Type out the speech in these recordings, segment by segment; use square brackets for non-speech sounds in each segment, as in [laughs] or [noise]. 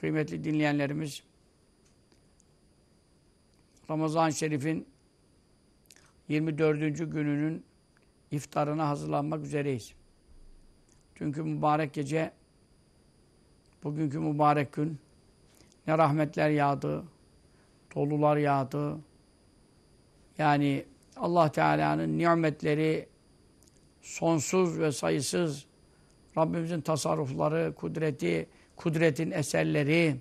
Kıymetli dinleyenlerimiz, Ramazan-ı Şerif'in 24. gününün iftarına hazırlanmak üzereyiz. Çünkü mübarek gece, bugünkü mübarek gün, ne rahmetler yağdı, dolular yağdı. Yani Allah Teala'nın nimetleri sonsuz ve sayısız, Rabbimizin tasarrufları, kudreti, kudretin eserleri,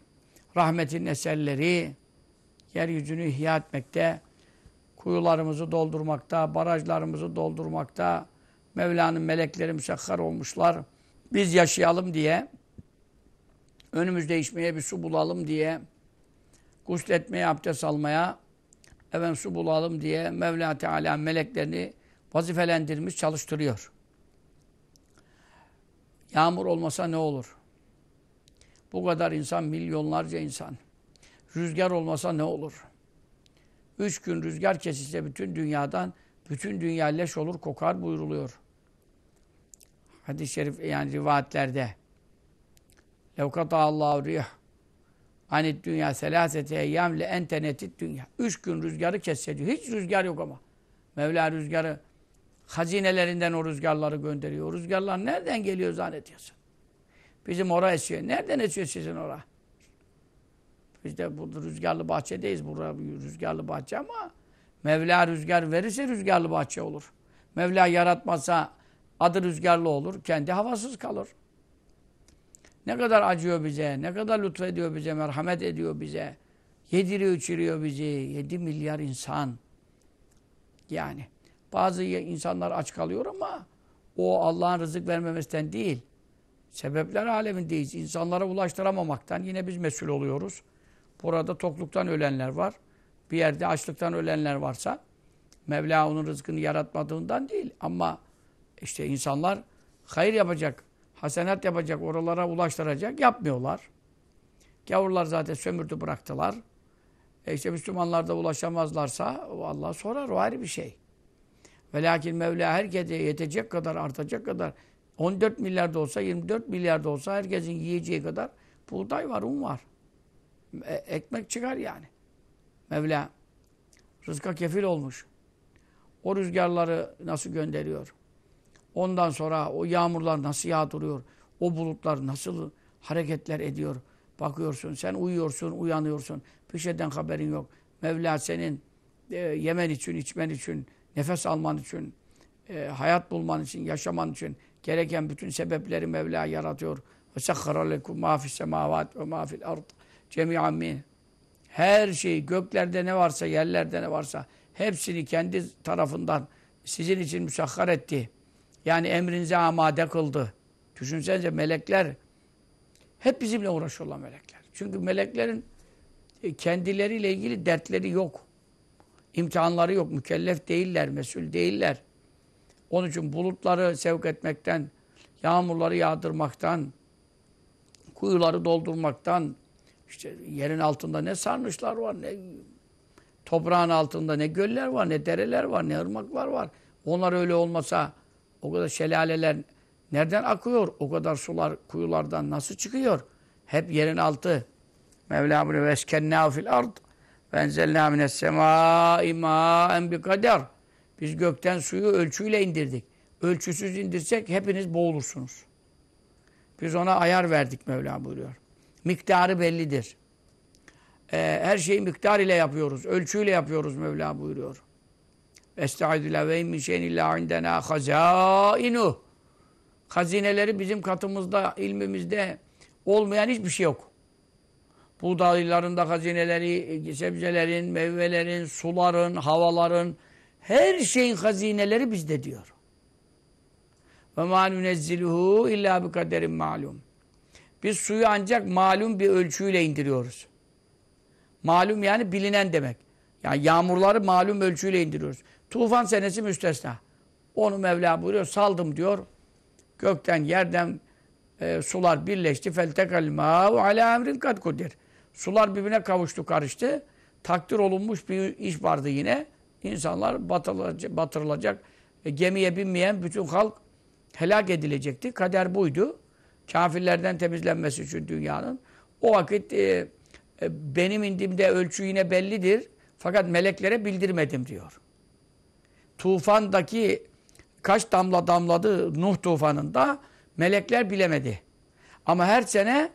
rahmetin eserleri yeryüzünü ihya etmekte, kuyularımızı doldurmakta, barajlarımızı doldurmakta, Mevla'nın melekleri müsekhar olmuşlar. Biz yaşayalım diye, önümüzde içmeye bir su bulalım diye, gusletmeye, abdest almaya, efendim su bulalım diye Mevla Teala meleklerini vazifelendirmiş, çalıştırıyor. Yağmur olmasa ne olur? Bu kadar insan, milyonlarca insan. Rüzgar olmasa ne olur? Üç gün rüzgar kesilse bütün dünyadan, bütün dünya leş olur, kokar buyuruluyor. Hadis-i şerif yani rivayetlerde. Levkata Allahu rih Hani dünya selasete eyyam le entenetit dünya. Üç gün rüzgarı kesse diyor. Hiç rüzgar yok ama. Mevla rüzgarı hazinelerinden o rüzgarları gönderiyor. O rüzgarlar nereden geliyor zannediyorsun? Bizim ora esiyor. Nereden esiyor sizin ora? Biz de bu rüzgarlı bahçedeyiz. Burada rüzgarlı bahçe ama Mevla rüzgar verirse rüzgarlı bahçe olur. Mevla yaratmazsa adı rüzgarlı olur. Kendi havasız kalır. Ne kadar acıyor bize, ne kadar lütfediyor bize, merhamet ediyor bize. Yediriyor, içiriyor bizi. Yedi milyar insan. Yani. Bazı insanlar aç kalıyor ama o Allah'ın rızık vermemesinden değil. Sebepler alemindeyiz. İnsanlara ulaştıramamaktan yine biz mesul oluyoruz. Burada tokluktan ölenler var. Bir yerde açlıktan ölenler varsa Mevla onun rızkını yaratmadığından değil. Ama işte insanlar hayır yapacak, hasenat yapacak, oralara ulaştıracak yapmıyorlar. Gavurlar zaten sömürdü bıraktılar. E işte Müslümanlar da ulaşamazlarsa Allah sorar o ayrı bir şey. Ve lakin Mevla herkese yetecek kadar, artacak kadar 14 milyar da olsa, 24 milyar da olsa herkesin yiyeceği kadar buğday var, un var. E ekmek çıkar yani. Mevla rızka kefil olmuş. O rüzgarları nasıl gönderiyor? Ondan sonra o yağmurlar nasıl yağdırıyor? O bulutlar nasıl hareketler ediyor? Bakıyorsun, sen uyuyorsun, uyanıyorsun. Bir şeyden haberin yok. Mevla senin e, yemen için, içmen için, nefes alman için, e, hayat bulman için, yaşaman için gereken bütün sebepleri Mevla yaratıyor. Ve sekhara lekum ma fis semavat ve ma fil ard. Her şeyi göklerde ne varsa, yerlerde ne varsa hepsini kendi tarafından sizin için müsahhar etti. Yani emrinize amade kıldı. Düşünsenize melekler hep bizimle uğraşıyorlar melekler. Çünkü meleklerin kendileriyle ilgili dertleri yok. İmtihanları yok. Mükellef değiller, mesul değiller. Onun için bulutları sevk etmekten, yağmurları yağdırmaktan, kuyuları doldurmaktan, işte yerin altında ne sarnıçlar var, ne toprağın altında ne göller var, ne dereler var, ne ırmaklar var. Onlar öyle olmasa o kadar şelaleler nereden akıyor? O kadar sular kuyulardan nasıl çıkıyor? Hep yerin altı. Mevla bunu veskennâ fil ard ve enzelnâ mines semâi mâen bi kader. Biz gökten suyu ölçüyle indirdik. Ölçüsüz indirsek hepiniz boğulursunuz. Biz ona ayar verdik Mevla buyuruyor. Miktarı bellidir. Ee, her şeyi miktar ile yapıyoruz. Ölçüyle yapıyoruz Mevla buyuruyor. Estaizu ve min şeyin illa indena hazainu. Hazineleri bizim katımızda, ilmimizde olmayan hiçbir şey yok. Buğdaylarında hazineleri, sebzelerin, meyvelerin, suların, havaların, her şeyin hazineleri bizde diyor. Ve ma nunezziluhu illa bi kaderin malum. Biz suyu ancak malum bir ölçüyle indiriyoruz. Malum yani bilinen demek. Yani yağmurları malum ölçüyle indiriyoruz. Tufan senesi müstesna. Onu Mevla buyuruyor. Saldım diyor. Gökten, yerden e, sular birleşti. Feltekal mâhu alâ emrin kad kudir. Sular birbirine kavuştu, karıştı. Takdir olunmuş bir iş vardı yine. İnsanlar batırılacak, batırılacak. E, gemiye binmeyen bütün halk helak edilecekti. Kader buydu. Kafirlerden temizlenmesi için dünyanın. O vakit e, e, benim indimde ölçü yine bellidir. Fakat meleklere bildirmedim diyor. Tufandaki kaç damla damladı Nuh tufanında melekler bilemedi. Ama her sene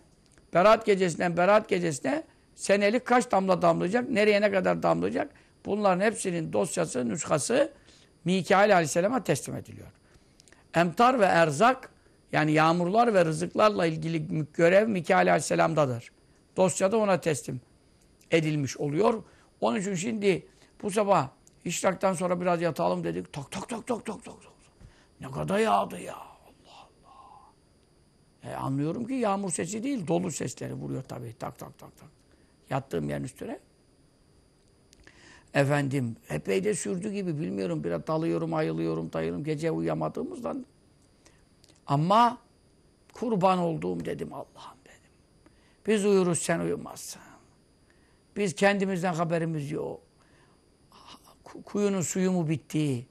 Berat gecesinden Berat gecesine senelik kaç damla damlayacak, nereye ne kadar damlayacak bunların hepsinin dosyası, nüshası Mikail Aleyhisselam'a teslim ediliyor. Emtar ve erzak yani yağmurlar ve rızıklarla ilgili görev Mikail Aleyhisselam'dadır. Dosyada ona teslim edilmiş oluyor. Onun için şimdi bu sabah işraktan sonra biraz yatalım dedik. Tok tok tok tok tok tok. Ne kadar yağdı ya. Allah Allah. E anlıyorum ki yağmur sesi değil, dolu sesleri vuruyor tabii. Tak tak tak tak. Yattığım yerin üstüne. Efendim, epey de sürdü gibi bilmiyorum. Biraz dalıyorum, ayılıyorum, dayılıyorum. Gece uyuyamadığımızdan. Ama kurban olduğum dedim Allah'ım dedim. Biz uyuruz sen uyumazsın. Biz kendimizden haberimiz yok. Kuyunun suyu mu bitti?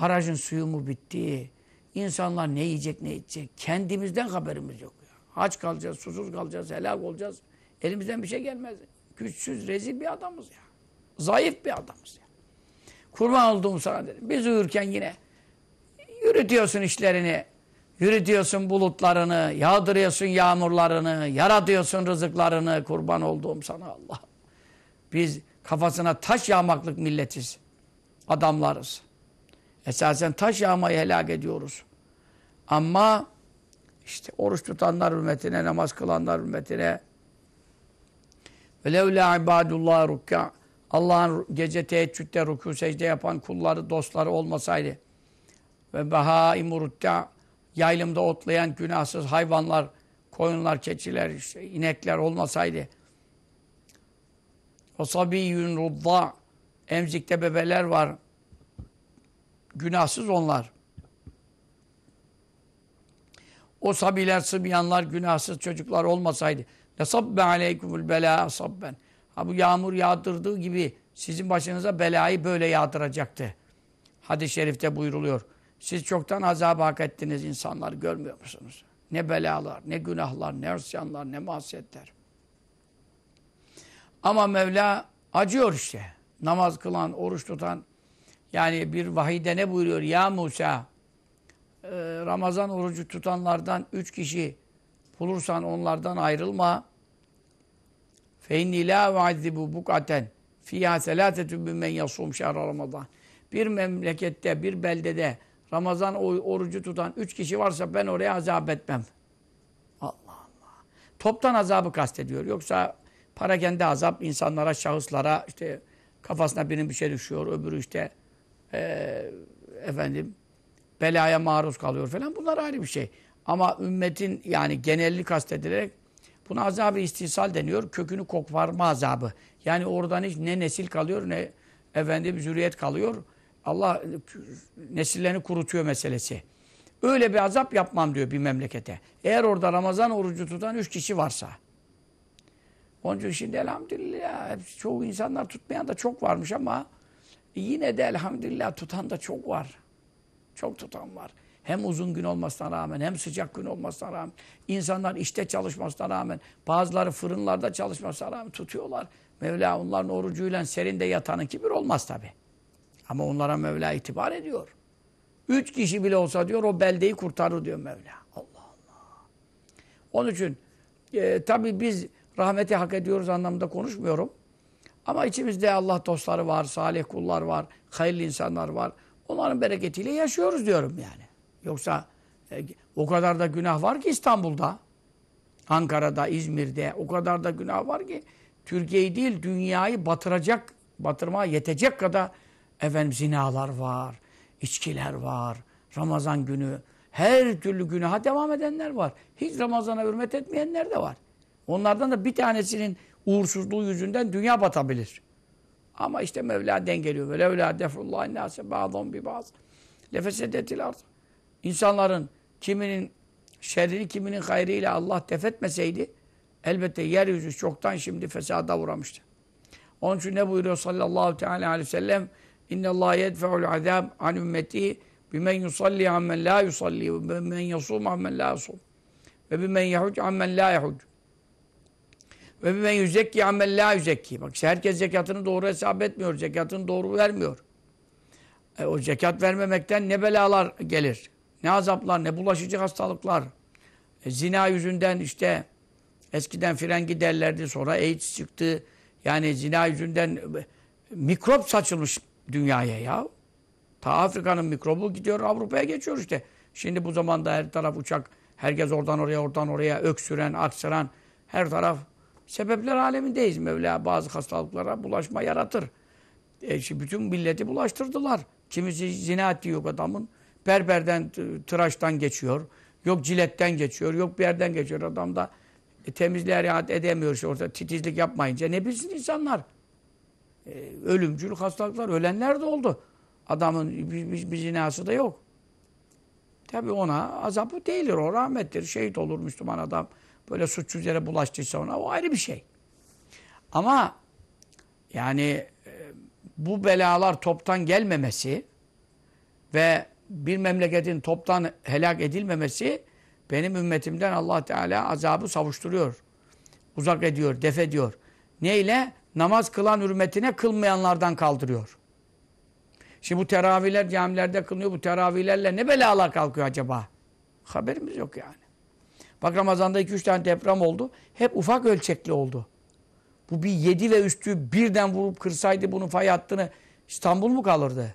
Barajın suyu mu bitti? İnsanlar ne yiyecek ne içecek? Kendimizden haberimiz yok. Aç kalacağız, susuz kalacağız, helak olacağız. Elimizden bir şey gelmez. Güçsüz, rezil bir adamız ya. Zayıf bir adamız ya. Kurban olduğum sana dedim. Biz uyurken yine yürütüyorsun işlerini. Yürütüyorsun bulutlarını, yağdırıyorsun yağmurlarını, yaratıyorsun rızıklarını. Kurban olduğum sana Allah. Biz kafasına taş yağmaklık milletiz. Adamlarız. Esasen taş yağmayı helak ediyoruz. Ama işte oruç tutanlar hürmetine, namaz kılanlar hürmetine ve levla ibadullah rukka Allah'ın gece teheccüde rükû secde yapan kulları, dostları olmasaydı ve behaim rutta yaylımda otlayan günahsız hayvanlar, koyunlar, keçiler, işte, inekler olmasaydı o sabiyyün rudda emzikte bebeler var. Günahsız onlar. O sabiler, sıbyanlar, günahsız çocuklar olmasaydı nesabbe aleykumul bela sabben. Ha bu yağmur yağdırdığı gibi sizin başınıza belayı böyle yağdıracaktı. Hadis-i şerifte buyruluyor. Siz çoktan azabı hak ettiniz insanlar görmüyor musunuz? Ne belalar, ne günahlar, ne isyanlar, ne masiyetler. Ama Mevla acıyor işte. Namaz kılan, oruç tutan. Yani bir vahide ne buyuruyor? Ya Musa, e, Ramazan orucu tutanlardan üç kişi bulursan onlardan ayrılma. Fe inni la uazzibu buk'aten fiyâ selâsetun min yasum şehra Ramazan. Bir memlekette, bir beldede Ramazan orucu tutan üç kişi varsa ben oraya azap etmem. Allah Allah. Toptan azabı kastediyor. Yoksa parakende azap insanlara, şahıslara işte kafasına birinin bir şey düşüyor. Öbürü işte e, efendim belaya maruz kalıyor falan. Bunlar ayrı bir şey. Ama ümmetin yani genellik kastedilerek buna azabı istisal deniyor. Kökünü kokvarma azabı. Yani oradan hiç ne nesil kalıyor ne efendim zürriyet kalıyor. Allah nesillerini kurutuyor meselesi. Öyle bir azap yapmam diyor bir memlekete. Eğer orada Ramazan orucu tutan üç kişi varsa. Onun için şimdi elhamdülillah çoğu insanlar tutmayan da çok varmış ama yine de elhamdülillah tutan da çok var. Çok tutan var. Hem uzun gün olmasına rağmen hem sıcak gün olmasına rağmen insanlar işte çalışmasına rağmen bazıları fırınlarda çalışmasına rağmen tutuyorlar. Mevla onların orucuyla serinde yatanın kibir olmaz tabi. Ama onlara Mevla itibar ediyor. Üç kişi bile olsa diyor o beldeyi kurtarır diyor Mevla. Allah Allah. Onun için e, tabi biz rahmeti hak ediyoruz anlamında konuşmuyorum. Ama içimizde Allah dostları var, salih kullar var, hayırlı insanlar var. Onların bereketiyle yaşıyoruz diyorum yani. Yoksa e, o kadar da günah var ki İstanbul'da, Ankara'da, İzmir'de o kadar da günah var ki Türkiye'yi değil dünyayı batıracak, batırmaya yetecek kadar efendim zinalar var, içkiler var, Ramazan günü Her türlü günaha devam edenler var. Hiç Ramazan'a hürmet etmeyenler de var. Onlardan da bir tanesinin uğursuzluğu yüzünden dünya batabilir. Ama işte Mevla dengeliyor. Ve levla defrullahi nâse ba'dhum bi ba'd. Lefesedetil ard. İnsanların kiminin şerrini kiminin hayrıyla Allah defetmeseydi elbette yeryüzü çoktan şimdi fesada uğramıştı. Onun için ne buyuruyor sallallahu teala aleyhi ve sellem? İnne yedfe'ul azab an ümmeti bimen yusalli ammen la yusalli ve bimen yasum ammen la yasum ve bimen yehuc ammen la yehuc ve bimen yüzekki amel la yüzekki. Bak işte herkes zekatını doğru hesap etmiyor. Zekatını doğru vermiyor. E, o zekat vermemekten ne belalar gelir. Ne azaplar, ne bulaşıcı hastalıklar. E, zina yüzünden işte eskiden frengi derlerdi. Sonra AIDS çıktı. Yani zina yüzünden e, mikrop saçılmış dünyaya ya. Ta Afrika'nın mikrobu gidiyor Avrupa'ya geçiyor işte. Şimdi bu zamanda her taraf uçak. Herkes oradan oraya oradan oraya öksüren, aksıran her taraf sebepler alemindeyiz. Mevla bazı hastalıklara bulaşma yaratır. E şimdi bütün milleti bulaştırdılar. Kimisi zina ettiği yok adamın. Berberden, tıraştan geçiyor. Yok ciletten geçiyor. Yok bir yerden geçiyor. Adam da e, temizliğe riayet edemiyor. İşte orada titizlik yapmayınca. Ne bilsin insanlar? E, ölümcül hastalıklar. Ölenler de oldu. Adamın bir, bir, bir zinası da yok. Tabi ona azabı değildir. O rahmettir. Şehit olur Müslüman adam böyle suçsuz yere bulaştıysa ona o ayrı bir şey. Ama yani e, bu belalar toptan gelmemesi ve bir memleketin toptan helak edilmemesi benim ümmetimden Allah Teala azabı savuşturuyor. Uzak ediyor, def ediyor. Neyle? Namaz kılan hürmetine kılmayanlardan kaldırıyor. Şimdi bu teravihler camilerde kılınıyor. Bu teravihlerle ne belalar kalkıyor acaba? Haberimiz yok yani. Bak Ramazan'da 2-3 tane deprem oldu. Hep ufak ölçekli oldu. Bu bir 7 ve üstü birden vurup kırsaydı bunun fay hattını İstanbul mu kalırdı?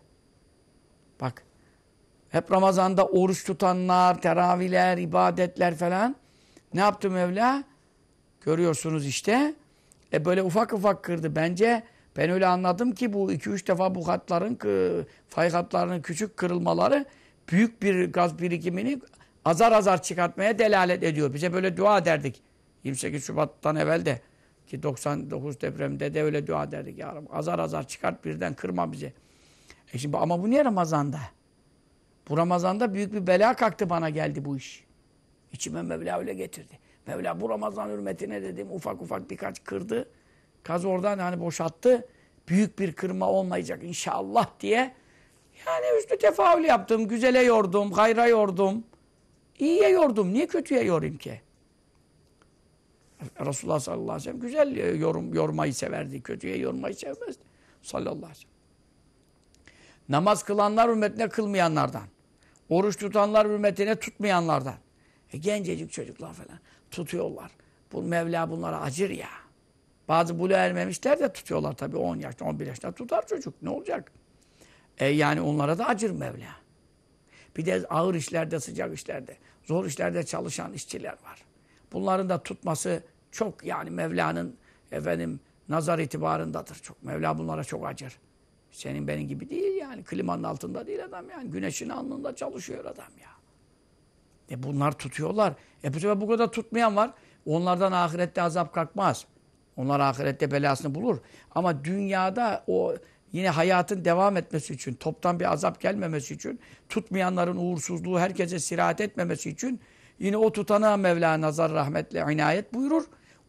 Bak. Hep Ramazan'da oruç tutanlar, teravihler, ibadetler falan. Ne yaptı Mevla? Görüyorsunuz işte. E böyle ufak ufak kırdı. Bence ben öyle anladım ki bu 2-3 defa bu hatların, fay hatlarının küçük kırılmaları büyük bir gaz birikimini azar azar çıkartmaya delalet ediyor. Bize böyle dua ederdik. 28 Şubat'tan evvel de ki 99 depremde de öyle dua ederdik ya Rabbi. Azar azar çıkart birden kırma bize. E şimdi, ama bu niye Ramazan'da? Bu Ramazan'da büyük bir bela kalktı bana geldi bu iş. İçime Mevla öyle getirdi. Mevla bu Ramazan hürmetine dedim ufak ufak birkaç kırdı. Kaz oradan hani boşalttı. Büyük bir kırma olmayacak inşallah diye. Yani üstü tefaül yaptım. Güzele yordum, hayra yordum. İyiye yordum. Niye kötüye yorayım ki? Resulullah sallallahu aleyhi ve sellem güzel yorum, yormayı severdi. Kötüye yormayı sevmezdi. Sallallahu aleyhi ve sellem. Namaz kılanlar hürmetine kılmayanlardan. Oruç tutanlar hürmetine tutmayanlardan. E, gencecik çocuklar falan tutuyorlar. Bu Mevla bunlara acır ya. Bazı bulu ermemişler de tutuyorlar tabii 10 yaşta, 11 yaşta tutar çocuk. Ne olacak? E, yani onlara da acır Mevla. Bir de ağır işlerde, sıcak işlerde, zor işlerde çalışan işçiler var. Bunların da tutması çok yani Mevla'nın efendim nazar itibarındadır çok. Mevla bunlara çok acır. Senin benim gibi değil yani. Klimanın altında değil adam yani. Güneşin alnında çalışıyor adam ya. E bunlar tutuyorlar. E bu bu kadar tutmayan var. Onlardan ahirette azap kalkmaz. Onlar ahirette belasını bulur. Ama dünyada o yine hayatın devam etmesi için, toptan bir azap gelmemesi için, tutmayanların uğursuzluğu herkese sirahat etmemesi için yine o tutana Mevla nazar rahmetle inayet buyurur.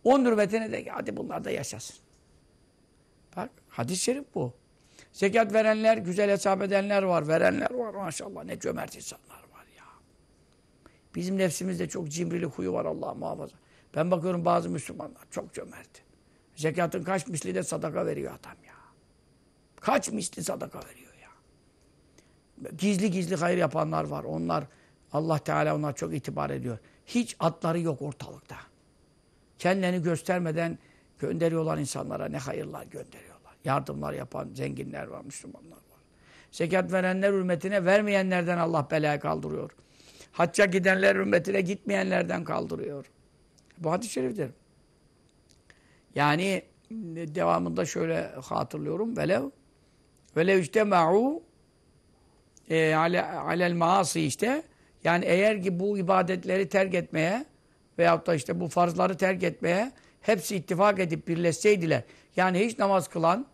On hürmetine de hadi bunlar da yaşasın. Bak hadis-i şerif bu. Zekat verenler, güzel hesap edenler var, verenler var maşallah. Ne cömert insanlar var ya. Bizim nefsimizde çok cimrilik huyu var Allah muhafaza. Ben bakıyorum bazı Müslümanlar çok cömert. Zekatın kaç misli de sadaka veriyor adam ya. Kaç misli sadaka veriyor ya. Gizli gizli hayır yapanlar var. Onlar Allah Teala onlar çok itibar ediyor. Hiç atları yok ortalıkta. Kendilerini göstermeden gönderiyorlar insanlara. Ne hayırlar gönderiyorlar. Yardımlar yapan zenginler var, Müslümanlar var. Zekat verenler hürmetine vermeyenlerden Allah belaya kaldırıyor. Hacca gidenler hürmetine gitmeyenlerden kaldırıyor. Bu hadis-i şeriftir. Yani devamında şöyle hatırlıyorum. Velev velev işte ma'u e, ale, alel maasi işte Yani eğer ki bu ibadetleri terk etmeye veyahut da işte bu farzları terk etmeye hepsi ittifak edip birleşseydiler. Yani hiç namaz kılan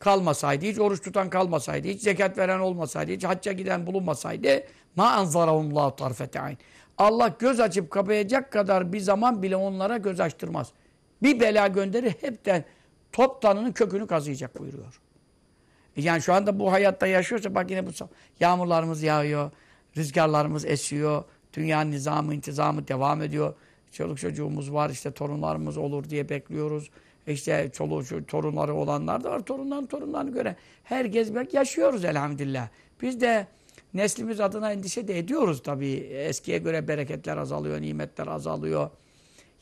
kalmasaydı, hiç oruç tutan kalmasaydı, hiç zekat veren olmasaydı, hiç hacca giden bulunmasaydı ma anzarahumullahu tarfete ayn. Allah göz açıp kapayacak kadar bir zaman bile onlara göz açtırmaz. Bir bela gönderir hepten toptanının kökünü kazıyacak buyuruyor. Yani şu anda bu hayatta yaşıyorsa bak yine bu yağmurlarımız yağıyor, rüzgarlarımız esiyor, dünyanın nizamı, intizamı devam ediyor. Çoluk çocuğumuz var, işte torunlarımız olur diye bekliyoruz. İşte çoluğu, torunları olanlar da var. Torunların torunlarını göre herkes bak yaşıyoruz elhamdülillah. Biz de neslimiz adına endişe de ediyoruz tabii. Eskiye göre bereketler azalıyor, nimetler azalıyor.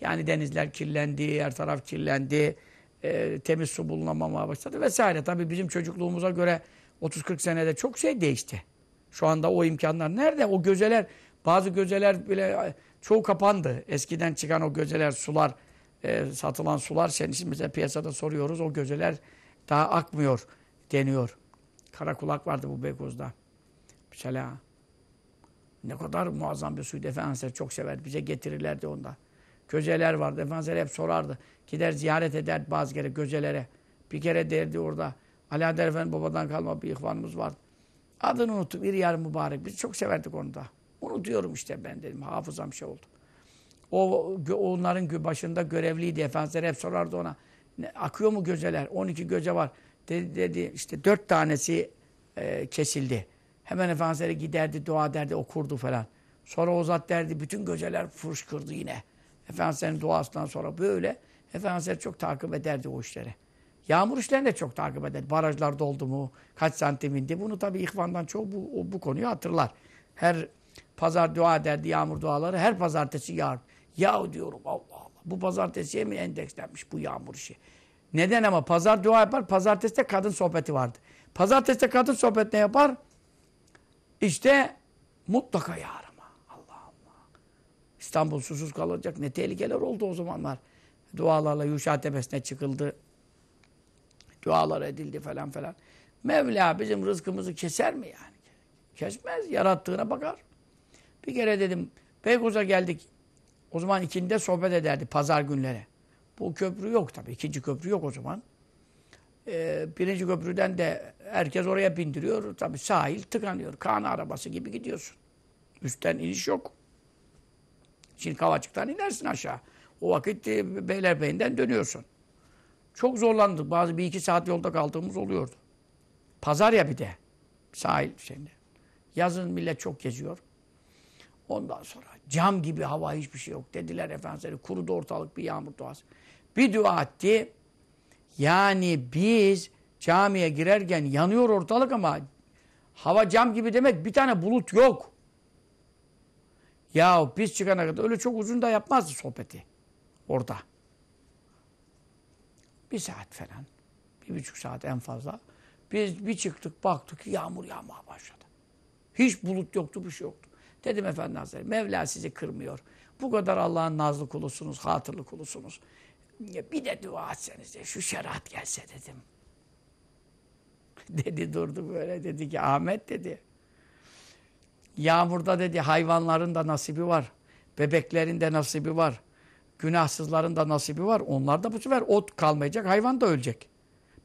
Yani denizler kirlendi, her taraf kirlendi. E, temiz su bulunamamaya başladı vesaire. Tabii bizim çocukluğumuza göre 30-40 senede çok şey değişti. Şu anda o imkanlar nerede? O gözeler, bazı gözeler bile çoğu kapandı. Eskiden çıkan o gözeler, sular, e, satılan sular, şimdi mesela piyasada soruyoruz, o gözeler daha akmıyor deniyor. Karakulak vardı bu Beykoz'da. Mesela ne kadar muazzam bir suydu. Efendimiz çok sever. Bize getirirlerdi onda. Gözeler vardı. Efendimiz hep sorardı. Gider ziyaret eder bazı kere gözelere. Bir kere derdi orada. Adel Efendi babadan kalma bir ihvanımız vardı. Adını unuttum. Bir yarım mübarek. Biz çok severdik onu da. Unutuyorum işte ben dedim. Hafızam şey oldu. O onların başında görevliydi. Efendimiz hep sorardı ona. Akıyor mu gözeler? 12 göze var. Dedi, dedi işte dört tanesi e, kesildi. Hemen Efendimiz'e giderdi, dua derdi, okurdu falan. Sonra o zat derdi, bütün göceler fışkırdı yine. Efendimiz'in duasından sonra böyle Efendimiz çok takip ederdi o işleri. Yağmur işlerini de çok takip eder. Barajlar doldu mu? Kaç santim indi? Bunu tabii ihvandan çok bu, bu konuyu hatırlar. Her pazar dua ederdi yağmur duaları. Her pazartesi yağar. Ya diyorum Allah Allah. Bu pazartesiye mi endekslenmiş bu yağmur işi? Neden ama? Pazar dua yapar. Pazartesi de kadın sohbeti vardı. Pazartesi de kadın sohbet ne yapar? İşte mutlaka yağar. Allah Allah. İstanbul susuz kalacak. Ne tehlikeler oldu o zamanlar. Dualarla Yuşa Tepesi'ne çıkıldı. Dualar edildi falan falan. Mevla bizim rızkımızı keser mi yani? Kesmez. Yarattığına bakar. Bir kere dedim Beykoz'a geldik. O zaman ikinde sohbet ederdi pazar günleri. Bu köprü yok tabii. İkinci köprü yok o zaman. Ee, birinci köprüden de herkes oraya bindiriyor. Tabii sahil tıkanıyor. Kaan arabası gibi gidiyorsun. Üstten iniş yok. Şimdi Kavacık'tan inersin aşağı. O vakit e, Beylerbeyi'nden dönüyorsun. Çok zorlandık. Bazı bir iki saat yolda kaldığımız oluyordu. Pazar ya bir de. Sahil şeyinde. Yazın millet çok geziyor. Ondan sonra cam gibi hava hiçbir şey yok. Dediler efendim kurudu ortalık bir yağmur duası. Bir dua etti. Yani biz camiye girerken yanıyor ortalık ama hava cam gibi demek bir tane bulut yok. Ya biz çıkana kadar öyle çok uzun da yapmazdı sohbeti orada. Bir saat falan. Bir buçuk saat en fazla. Biz bir çıktık baktık yağmur yağmaya başladı. Hiç bulut yoktu bir şey yoktu. Dedim Efendi Hazretleri Mevla sizi kırmıyor. Bu kadar Allah'ın nazlı kulusunuz, hatırlı kulusunuz. Bir de dua etseniz de şu şeriat gelse dedim. [laughs] dedi durdu böyle dedi ki Ahmet dedi. Yağmurda dedi hayvanların da nasibi var. Bebeklerin de nasibi var. Günahsızların da nasibi var. Onlar da bu sefer ot kalmayacak, hayvan da ölecek.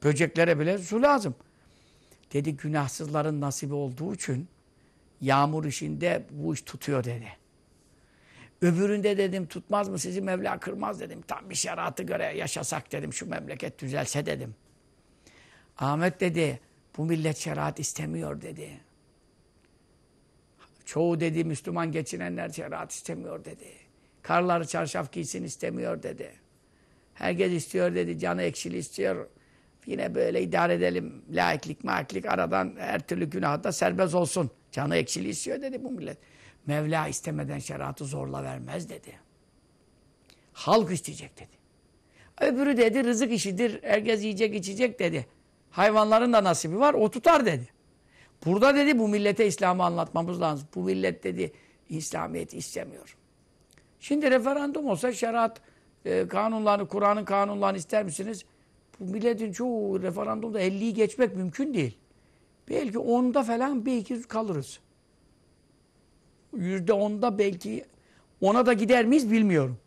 Böceklere bile su lazım. Dedi günahsızların nasibi olduğu için yağmur işinde bu iş tutuyor dedi. Öbüründe dedim tutmaz mı sizi Mevla kırmaz dedim. Tam bir şeriatı göre yaşasak dedim şu memleket düzelse dedim. Ahmet dedi bu millet şeriat istemiyor dedi. Çoğu dedi Müslüman geçinenler şeriat istemiyor dedi. Karları çarşaf giysin istemiyor dedi. Herkes istiyor dedi. Canı ekşili istiyor. Yine böyle idare edelim. Laiklik, maiklik aradan her türlü günahda serbest olsun. Canı ekşili istiyor dedi bu millet. Mevla istemeden şeriatı zorla vermez dedi. Halk isteyecek dedi. Öbürü dedi rızık işidir. Herkes yiyecek içecek dedi. Hayvanların da nasibi var o tutar dedi. Burada dedi bu millete İslam'ı anlatmamız lazım. Bu millet dedi İslamiyet'i istemiyor. Şimdi referandum olsa şeriat e, kanunlarını, Kur'an'ın kanunlarını ister misiniz? Bu milletin çoğu referandumda 50'yi geçmek mümkün değil. Belki 10'da falan bir iki kalırız. Yüzde onda belki ona da gider miyiz bilmiyorum.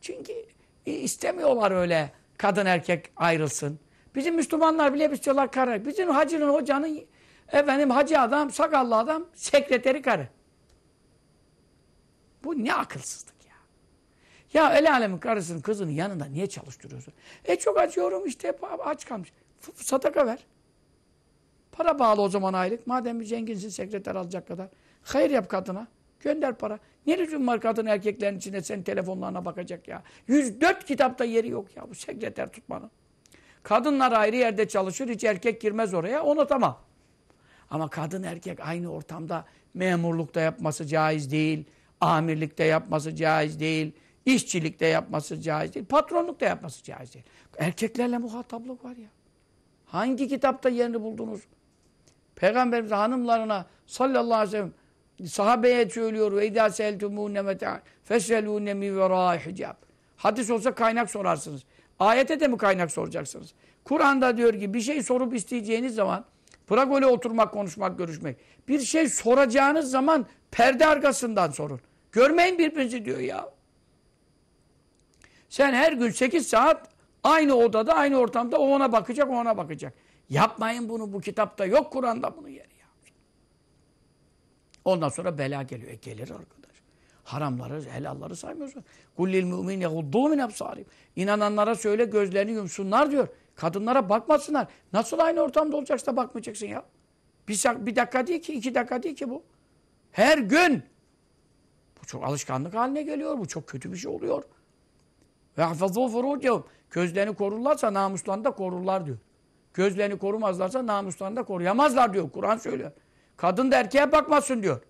Çünkü e, istemiyorlar öyle kadın erkek ayrılsın. Bizim Müslümanlar bile istiyorlar karı. Bizim hacının hocanın efendim hacı adam, sakallı adam, sekreteri karı. Bu ne akılsızlık ya. El alemin karısının kızının yanında niye çalıştırıyorsun? E çok acıyorum işte aç kalmış. Sadaka ver. Para bağlı o zaman aylık. Madem bir zenginsin sekreter alacak kadar. Hayır yap kadına. Gönder para. Ne lüzum var kadın erkeklerin içinde senin telefonlarına bakacak ya. 104 kitapta yeri yok ya bu sekreter tutmanın. Kadınlar ayrı yerde çalışır. Hiç erkek girmez oraya. Onu tamam. Ama kadın erkek aynı ortamda memurlukta yapması caiz değil. Amirlikte yapması caiz değil. İşçilikte yapması caiz değil. Patronlukta yapması caiz değil. Erkeklerle muhataplık var ya. Hangi kitapta yerini buldunuz? Peygamberimiz hanımlarına sallallahu aleyhi ve sellem sahabeye söylüyor ve idâ seeltumûne meta'an feselûne mi verâ hicab. Hadis olsa kaynak sorarsınız. Ayete de mi kaynak soracaksınız? Kur'an'da diyor ki bir şey sorup isteyeceğiniz zaman bırak öyle oturmak, konuşmak, görüşmek. Bir şey soracağınız zaman perde arkasından sorun. Görmeyin birbirinizi diyor ya. Sen her gün 8 saat aynı odada, aynı ortamda o ona bakacak, o ona bakacak. Yapmayın bunu bu kitapta yok Kur'an'da bunu yeri ya. Ondan sonra bela geliyor. E gelir arkadaş. Haramları, helalları saymıyorsun. Kullil mümin yehuddu min absarim. İnananlara söyle gözlerini yumsunlar diyor. Kadınlara bakmasınlar. Nasıl aynı ortamda olacaksa bakmayacaksın ya. Bir, bir dakika değil ki, iki dakika değil ki bu. Her gün. Bu çok alışkanlık haline geliyor. Bu çok kötü bir şey oluyor. Ve hafazû furûcehum. Gözlerini korurlarsa namuslarını da korurlar diyor. Gözlerini korumazlarsa namuslarını da koruyamazlar diyor. Kur'an söylüyor. Kadın da erkeğe bakmasın diyor.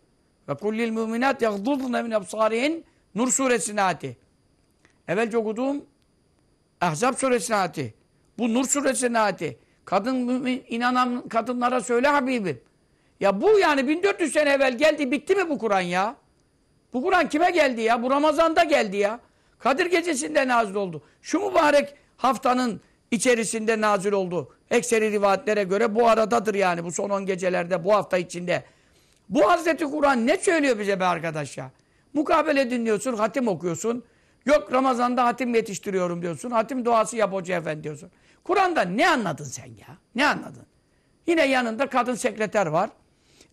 Ve kullil müminat yagduddune min absarihin Nur suresine ati. Evvelce okuduğum Ahzab suresine ati. Bu Nur suresine ati. Kadın mümin, inanan kadınlara söyle Habibim. Ya bu yani 1400 sene evvel geldi bitti mi bu Kur'an ya? Bu Kur'an kime geldi ya? Bu Ramazan'da geldi ya. Kadir gecesinde nazil oldu. Şu mübarek haftanın içerisinde nazil oldu. Ekseri rivayetlere göre bu aradadır yani. Bu son 10 gecelerde, bu hafta içinde. Bu Hazreti Kur'an ne söylüyor bize be arkadaş ya? Mukabele dinliyorsun, hatim okuyorsun. Yok Ramazan'da hatim yetiştiriyorum diyorsun. Hatim duası yap hoca efendi diyorsun. Kur'an'da ne anladın sen ya? Ne anladın? Yine yanında kadın sekreter var.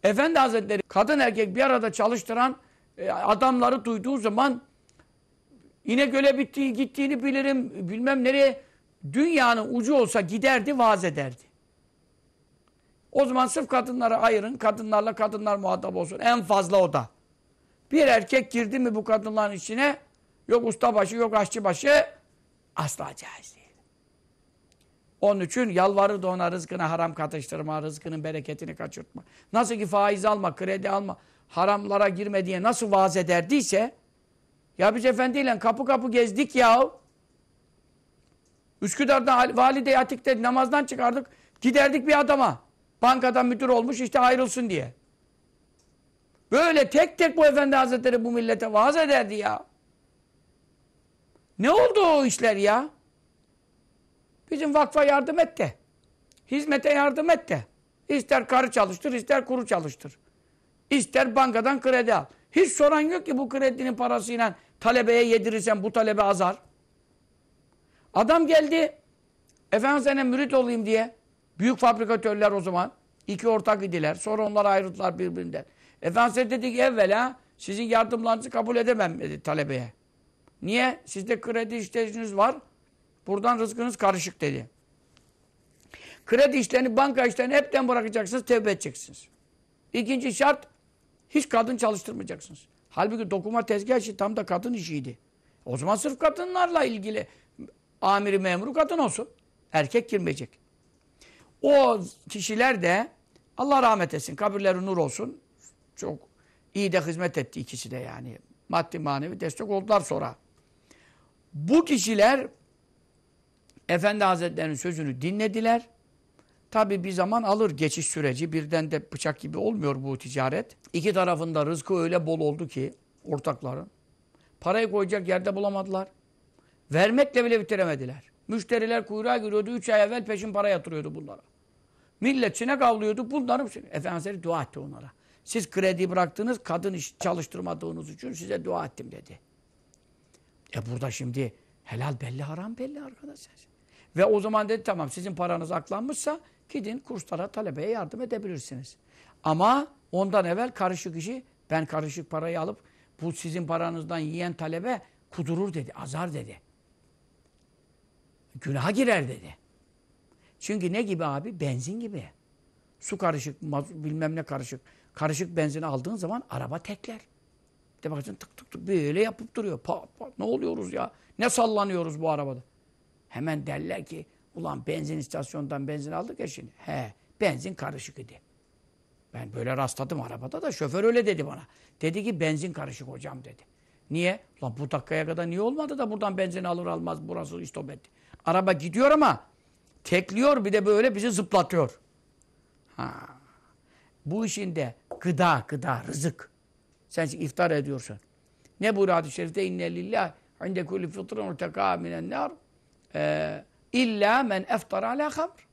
Efendi Hazretleri kadın erkek bir arada çalıştıran e, adamları duyduğu zaman İnegöl'e bittiği, gittiğini bilirim. Bilmem nereye. Dünyanın ucu olsa giderdi, vaaz ederdi. O zaman sırf kadınlara ayırın. Kadınlarla kadınlar muhatap olsun. En fazla o da. Bir erkek girdi mi bu kadınların içine yok ustabaşı, yok aşçıbaşı asla caiz değil. Onun için yalvarır da ona rızkına haram katıştırma, rızkının bereketini kaçırtma. Nasıl ki faiz alma, kredi alma, haramlara girme diye nasıl vaaz ederdiyse ya biz efendiyle kapı kapı gezdik ya. Üsküdar'da valide Atik'te namazdan çıkardık. Giderdik bir adama. Bankadan müdür olmuş işte ayrılsın diye. Böyle tek tek bu efendi hazretleri bu millete vaaz ederdi ya. Ne oldu o işler ya? Bizim vakfa yardım et de. Hizmete yardım et de. İster karı çalıştır, ister kuru çalıştır. İster bankadan kredi al. Hiç soran yok ki bu kredinin parasıyla talebeye yedirirsen bu talebe azar. Adam geldi. Efendim sana mürit olayım diye. Büyük fabrikatörler o zaman. iki ortak idiler. Sonra onlar ayrıldılar birbirinden. Efendimiz dedi ki evvela sizin yardımlarınızı kabul edemem dedi talebeye. Niye? Sizde kredi işleriniz var. Buradan rızkınız karışık dedi. Kredi işlerini, banka işlerini hepten bırakacaksınız, tevbe edeceksiniz. İkinci şart, hiç kadın çalıştırmayacaksınız. Halbuki dokuma tezgah işi tam da kadın işiydi. O zaman sırf kadınlarla ilgili amiri memuru kadın olsun. Erkek girmeyecek. O kişiler de Allah rahmet etsin, kabirleri nur olsun. Çok iyi de hizmet etti ikisi de yani. Maddi manevi destek oldular sonra. Bu kişiler Efendi Hazretleri'nin sözünü dinlediler. Tabi bir zaman alır geçiş süreci. Birden de bıçak gibi olmuyor bu ticaret. İki tarafında rızkı öyle bol oldu ki ortakların. Parayı koyacak yerde bulamadılar. Vermekle bile bitiremediler. Müşteriler kuyruğa giriyordu. Üç ay evvel peşin para yatırıyordu bunlara. Millet sinek avlıyordu. Bunları Efendimiz dua etti onlara. Siz kredi bıraktınız, kadın iş çalıştırmadığınız için size dua ettim dedi. E burada şimdi helal belli, haram belli arkadaşlar. Ve o zaman dedi tamam sizin paranız aklanmışsa gidin kurslara, talebeye yardım edebilirsiniz. Ama ondan evvel karışık işi ben karışık parayı alıp bu sizin paranızdan yiyen talebe kudurur dedi, azar dedi. Günaha girer dedi. Çünkü ne gibi abi? Benzin gibi. Su karışık, bilmem ne karışık. Karışık benzin aldığın zaman araba tekler. De bakarsın tık tık tık böyle yapıp duruyor. Pat pat ne oluyoruz ya? Ne sallanıyoruz bu arabada? Hemen derler ki ulan benzin istasyonundan benzin aldık ya şimdi. He benzin karışık idi. Ben böyle rastladım arabada da şoför öyle dedi bana. Dedi ki benzin karışık hocam dedi. Niye? Lan bu dakikaya kadar niye olmadı da buradan benzin alır almaz burası istop etti. Araba gidiyor ama tekliyor bir de böyle bizi zıplatıyor. Ha. Bu işin de gıda, gıda, rızık. Sen iftar ediyorsun. Ne bu hadis-i şerifte? İnne lillah inde kulli fıtrın urteka minen nar ee, illa men eftar ala hamr.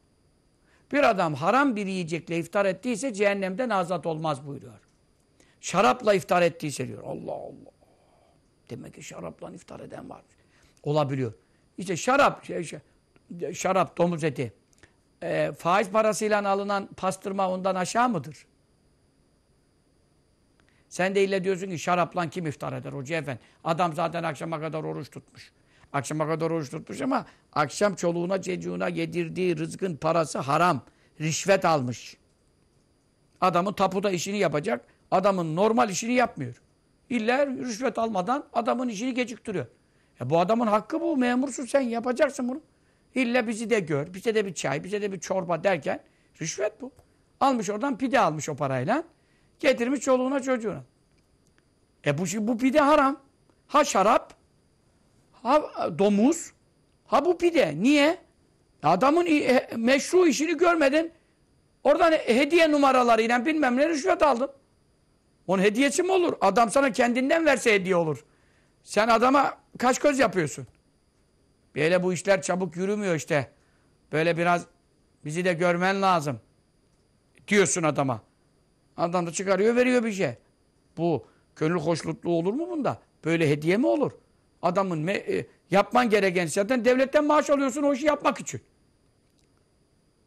Bir adam haram bir yiyecekle iftar ettiyse cehennemden azat olmaz buyuruyor. Şarapla iftar ettiyse diyor. Allah Allah. Demek ki şarapla iftar eden var. Olabiliyor. İşte şarap, şey, şey, şarap, domuz eti. E, faiz parasıyla alınan pastırma ondan aşağı mıdır? Sen de ille diyorsun ki şarapla kim iftar eder hoca efendi? Adam zaten akşama kadar oruç tutmuş. Akşama kadar oruç tutmuş ama akşam çoluğuna çocuğuna yedirdiği rızkın parası haram. Rişvet almış. Adamın tapuda işini yapacak. Adamın normal işini yapmıyor. İlla rüşvet almadan adamın işini geciktiriyor. Ya bu adamın hakkı bu. Memursun sen yapacaksın bunu. İlla bizi de gör. Bize de bir çay, bize de bir çorba derken rüşvet bu. Almış oradan pide almış o parayla. Getirmiş çoluğuna çocuğuna. E bu, bu pide haram. Ha şarap, ha domuz, ha bu pide. Niye? Adamın meşru işini görmedin. Oradan hediye numaralarıyla bilmem ne rüşvet aldın. Onun hediyesi mi olur? Adam sana kendinden verse hediye olur. Sen adama kaç göz yapıyorsun. Böyle bu işler çabuk yürümüyor işte. Böyle biraz bizi de görmen lazım. Diyorsun adama. Adam da çıkarıyor veriyor bir şey. Bu gönül hoşnutluğu olur mu bunda? Böyle hediye mi olur? Adamın e, yapman gereken zaten devletten maaş alıyorsun o işi yapmak için.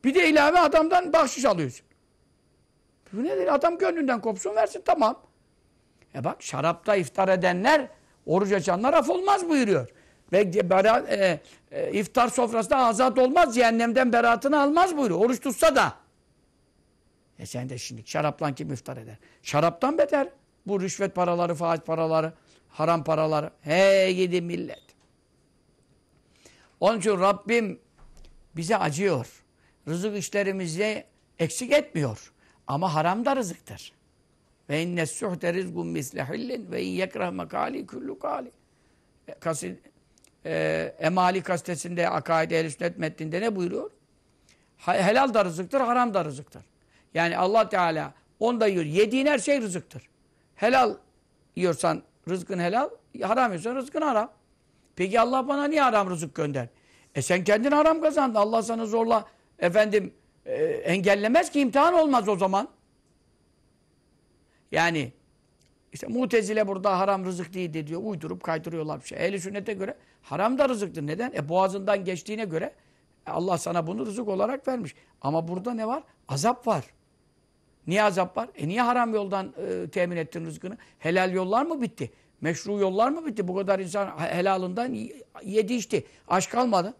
Bir de ilave adamdan bahşiş alıyorsun. Bu nedir? Adam gönlünden kopsun versin tamam. E bak şarapta iftar edenler oruç açanlar af olmaz buyuruyor. Ve bera, e, e, iftar sofrasında azat olmaz, cehennemden beratını almaz buyuruyor. Oruç tutsa da. E sen de şimdi şaraplan kim iftar eder? Şaraptan beter. Bu rüşvet paraları, faiz paraları, haram paraları. Hey gidi millet. Onun için Rabbim bize acıyor. Rızık işlerimizi eksik etmiyor. Ama haram da rızıktır. Ve inne suhte rizgun misle hillin ve in yekrah mekali kullu kali. E, kasid, e, Emali kastesinde Akaid Ehl-i Sünnet metninde ne buyuruyor? Helal da rızıktır, haram da rızıktır. Yani Allah Teala onda yiyor. Yediğin her şey rızıktır. Helal yiyorsan rızkın helal, haram yiyorsan rızkın haram. Peki Allah bana niye haram rızık gönder? E sen kendin haram kazandın. Allah sana zorla efendim e, engellemez ki imtihan olmaz o zaman. Yani işte mutezile burada haram rızık değil diyor. Uydurup kaydırıyorlar bir şey. Ehli sünnete göre haram da rızıktır. Neden? E boğazından geçtiğine göre e, Allah sana bunu rızık olarak vermiş. Ama burada ne var? Azap var. Niye azap var? E niye haram yoldan e, temin ettin rızkını? Helal yollar mı bitti? Meşru yollar mı bitti? Bu kadar insan helalından yedi içti. Aşk kalmadı.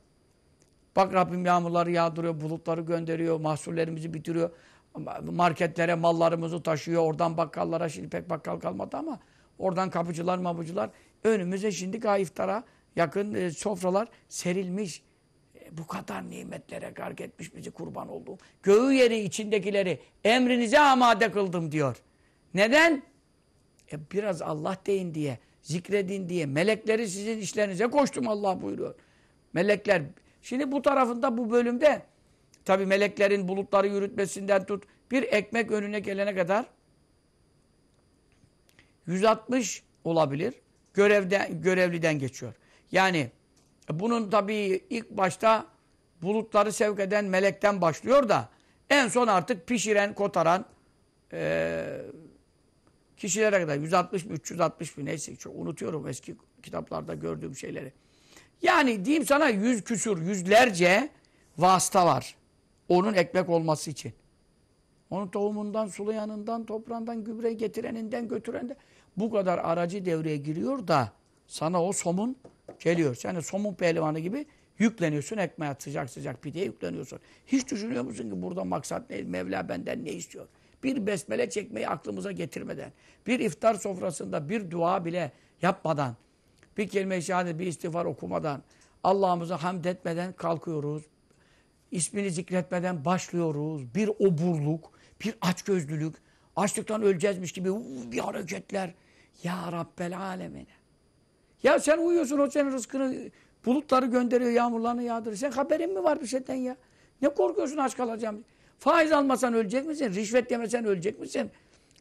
Bak Rabbim yağmurları yağdırıyor, bulutları gönderiyor, mahsullerimizi bitiriyor. Marketlere mallarımızı taşıyor. Oradan bakkallara şimdi pek bakkal kalmadı ama oradan kapıcılar mabıcılar önümüze şimdi iftara yakın e, sofralar serilmiş. Bu kadar nimetlere gark etmiş bizi kurban olduğum. Göğü yeri içindekileri emrinize amade kıldım diyor. Neden? E, biraz Allah deyin diye, zikredin diye. Melekleri sizin işlerinize koştum Allah buyuruyor. Melekler Şimdi bu tarafında bu bölümde tabi meleklerin bulutları yürütmesinden tut bir ekmek önüne gelene kadar 160 olabilir. Görevden, görevliden geçiyor. Yani bunun tabi ilk başta bulutları sevk eden melekten başlıyor da en son artık pişiren, kotaran e, kişilere kadar 160 bin, 360 bin neyse çok unutuyorum eski kitaplarda gördüğüm şeyleri. Yani diyeyim sana yüz küsur, yüzlerce vasıta var. Onun ekmek olması için. Onun tohumundan, sulayanından, toprağından, gübre getireninden, götürenden bu kadar aracı devreye giriyor da sana o somun geliyor. De somun pehlivanı gibi yükleniyorsun ekmeğe sıcak sıcak pideye yükleniyorsun. Hiç düşünüyor musun ki burada maksat ne? Mevla benden ne istiyor? Bir besmele çekmeyi aklımıza getirmeden, bir iftar sofrasında bir dua bile yapmadan, bir kelime-i şehadet, bir istiğfar okumadan, Allah'ımıza hamd etmeden kalkıyoruz. İsmini zikretmeden başlıyoruz. Bir oburluk, bir açgözlülük, açlıktan öleceğizmiş gibi bir hareketler. Ya Rabbel alemine. Ya sen uyuyorsun o senin rızkını bulutları gönderiyor, yağmurlarını yağdırıyor. Sen haberin mi var bir şeyden ya? Ne korkuyorsun aç kalacağım? Faiz almasan ölecek misin? Rişvet yemesen ölecek misin?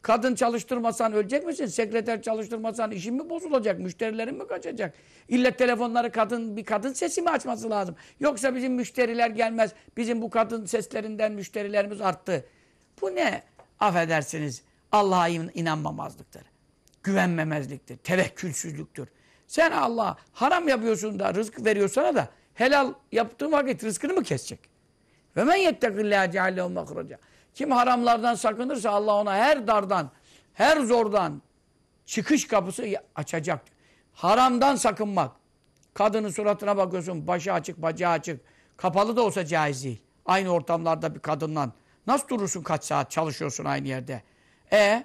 Kadın çalıştırmasan ölecek misin? Sekreter çalıştırmasan işin mi bozulacak? Müşterilerin mi kaçacak? İlle telefonları kadın bir kadın sesi mi açması lazım? Yoksa bizim müşteriler gelmez. Bizim bu kadın seslerinden müşterilerimiz arttı. Bu ne? Affedersiniz. Allah'a inanmamazlıktır. Güvenmemezliktir. Tevekkülsüzlüktür. Sen Allah haram yapıyorsun da rızık veriyor sana da helal yaptığın vakit rızkını mı kesecek? Ve men yettekillâhe ceallehu mehraca. Kim haramlardan sakınırsa Allah ona her dardan, her zordan çıkış kapısı açacak. Haramdan sakınmak. Kadının suratına bakıyorsun, başı açık, bacağı açık. Kapalı da olsa caiz değil. Aynı ortamlarda bir kadından. Nasıl durursun kaç saat çalışıyorsun aynı yerde? E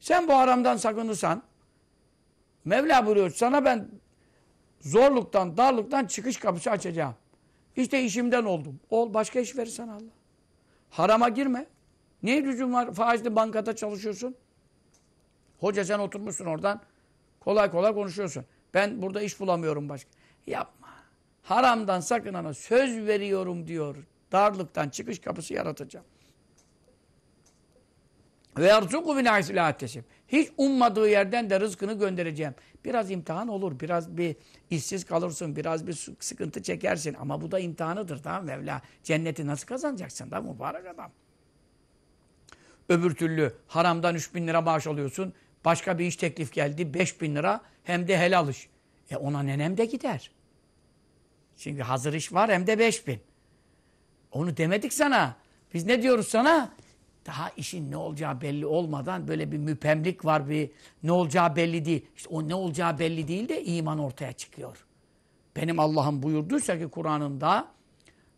sen bu haramdan sakınırsan Mevla buyuruyor sana ben zorluktan, darlıktan çıkış kapısı açacağım. İşte işimden oldum. Ol başka iş verirsen Allah. Harama girme. Niye lüzum var? Faizli bankada çalışıyorsun. Hoca sen oturmuşsun oradan. Kolay kolay konuşuyorsun. Ben burada iş bulamıyorum başka. Yapma. Haramdan sakınana söz veriyorum diyor. Darlıktan çıkış kapısı yaratacağım. Ve yarzuku min. Hiç ummadığı yerden de rızkını göndereceğim. Biraz imtihan olur. Biraz bir işsiz kalırsın. Biraz bir sıkıntı çekersin. Ama bu da imtihanıdır. Tamam Mevla. Cenneti nasıl kazanacaksın da mübarek adam. Öbür türlü haramdan 3 bin lira maaş alıyorsun. Başka bir iş teklif geldi 5 bin lira hem de helal iş. E ona nenem de gider. Çünkü hazır iş var hem de 5 bin. Onu demedik sana. Biz ne diyoruz sana? Daha işin ne olacağı belli olmadan böyle bir müpemlik var bir ne olacağı belli değil. İşte o ne olacağı belli değil de iman ortaya çıkıyor. Benim Allah'ım buyurduysa ki Kur'an'ında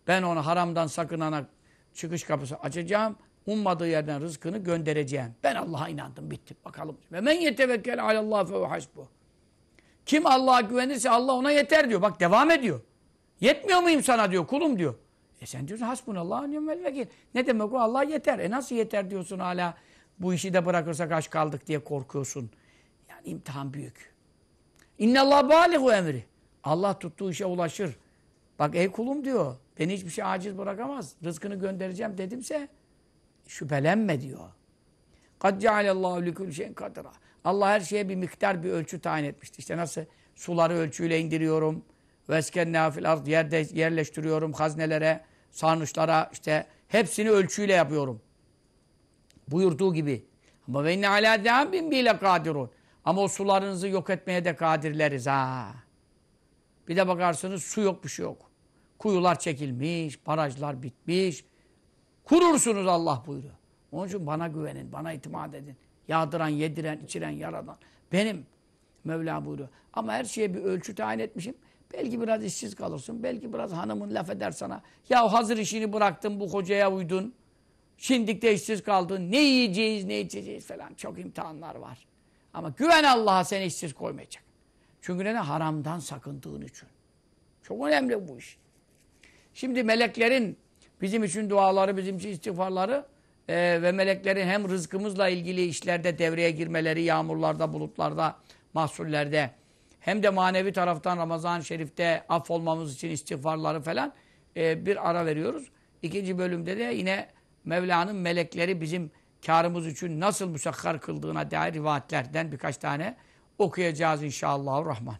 ben onu haramdan sakınana çıkış kapısı açacağım. Ummadığı yerden rızkını göndereceğim. Ben Allah'a inandım. Bitti. Bakalım. Ve men yetevekkel alallah fe hasbu. Kim Allah'a güvenirse Allah ona yeter diyor. Bak devam ediyor. Yetmiyor muyum sana diyor. Kulum diyor. E sen diyorsun hasbunallah ni'mel vekil. Ne demek o? Allah yeter. E nasıl yeter diyorsun hala bu işi de bırakırsak aç kaldık diye korkuyorsun. Yani imtihan büyük. İnnallah balihu emri. Allah tuttuğu işe ulaşır. Bak ey kulum diyor. Beni hiçbir şey aciz bırakamaz. Rızkını göndereceğim dedimse şüphelenme diyor. Kad cealallahu likul şeyin kadra. Allah her şeye bir miktar, bir ölçü tayin etmişti. İşte nasıl suları ölçüyle indiriyorum. Veskenne fil ard yerde yerleştiriyorum haznelere, sarnıçlara işte hepsini ölçüyle yapıyorum. Buyurduğu gibi. Ama ve inne alâ dâbin bile kadirun. Ama o sularınızı yok etmeye de kadirleriz ha. Bir de bakarsınız su yok bir şey yok. Kuyular çekilmiş, barajlar bitmiş. Kurursunuz Allah buyuruyor. Onun için bana güvenin, bana itimat edin. Yağdıran, yediren, içiren, yaradan. Benim Mevla buyuruyor. Ama her şeye bir ölçü tayin etmişim. Belki biraz işsiz kalırsın. Belki biraz hanımın laf eder sana. Ya hazır işini bıraktın bu hocaya uydun. Şimdilik de işsiz kaldın. Ne yiyeceğiz ne içeceğiz falan. Çok imtihanlar var. Ama güven Allah'a seni işsiz koymayacak. Çünkü ne haramdan sakındığın için. Çok önemli bu iş. Şimdi meleklerin bizim için duaları, bizim için istiğfarları e, ve meleklerin hem rızkımızla ilgili işlerde devreye girmeleri, yağmurlarda, bulutlarda, mahsullerde hem de manevi taraftan Ramazan-ı Şerif'te affolmamız için istiğfarları falan e, bir ara veriyoruz. İkinci bölümde de yine Mevla'nın melekleri bizim karımız için nasıl müsakkar kıldığına dair rivayetlerden birkaç tane okuyacağız inşallah. Rahman.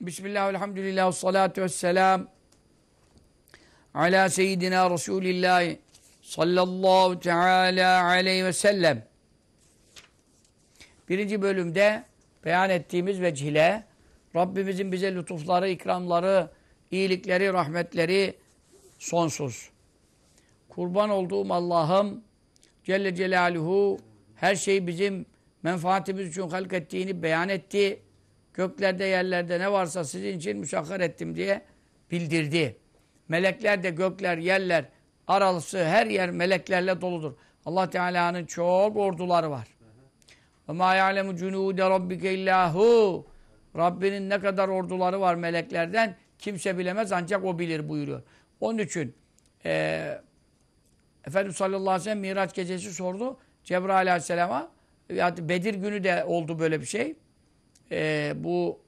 Bismillah, elhamdülillah, salatu vesselam ala seyyidina Resulillah sallallahu teala aleyhi ve sellem. Birinci bölümde beyan ettiğimiz vecihle Rabbimizin bize lütufları, ikramları, iyilikleri, rahmetleri sonsuz. Kurban olduğum Allah'ım Celle Celaluhu her şeyi bizim menfaatimiz için halk ettiğini beyan etti. Göklerde yerlerde ne varsa sizin için müsahhar ettim diye bildirdi. Melekler de gökler, yerler, aralısı her yer meleklerle doludur. Allah Teala'nın çok orduları var. Ve ma ya'lemu cunude rabbike illahu. Rabbinin ne kadar orduları var meleklerden kimse bilemez ancak o bilir buyuruyor. Onun için e, Efendimiz sallallahu aleyhi ve sellem Miraç gecesi sordu. Cebrail aleyhisselama Bedir günü de oldu böyle bir şey. E, bu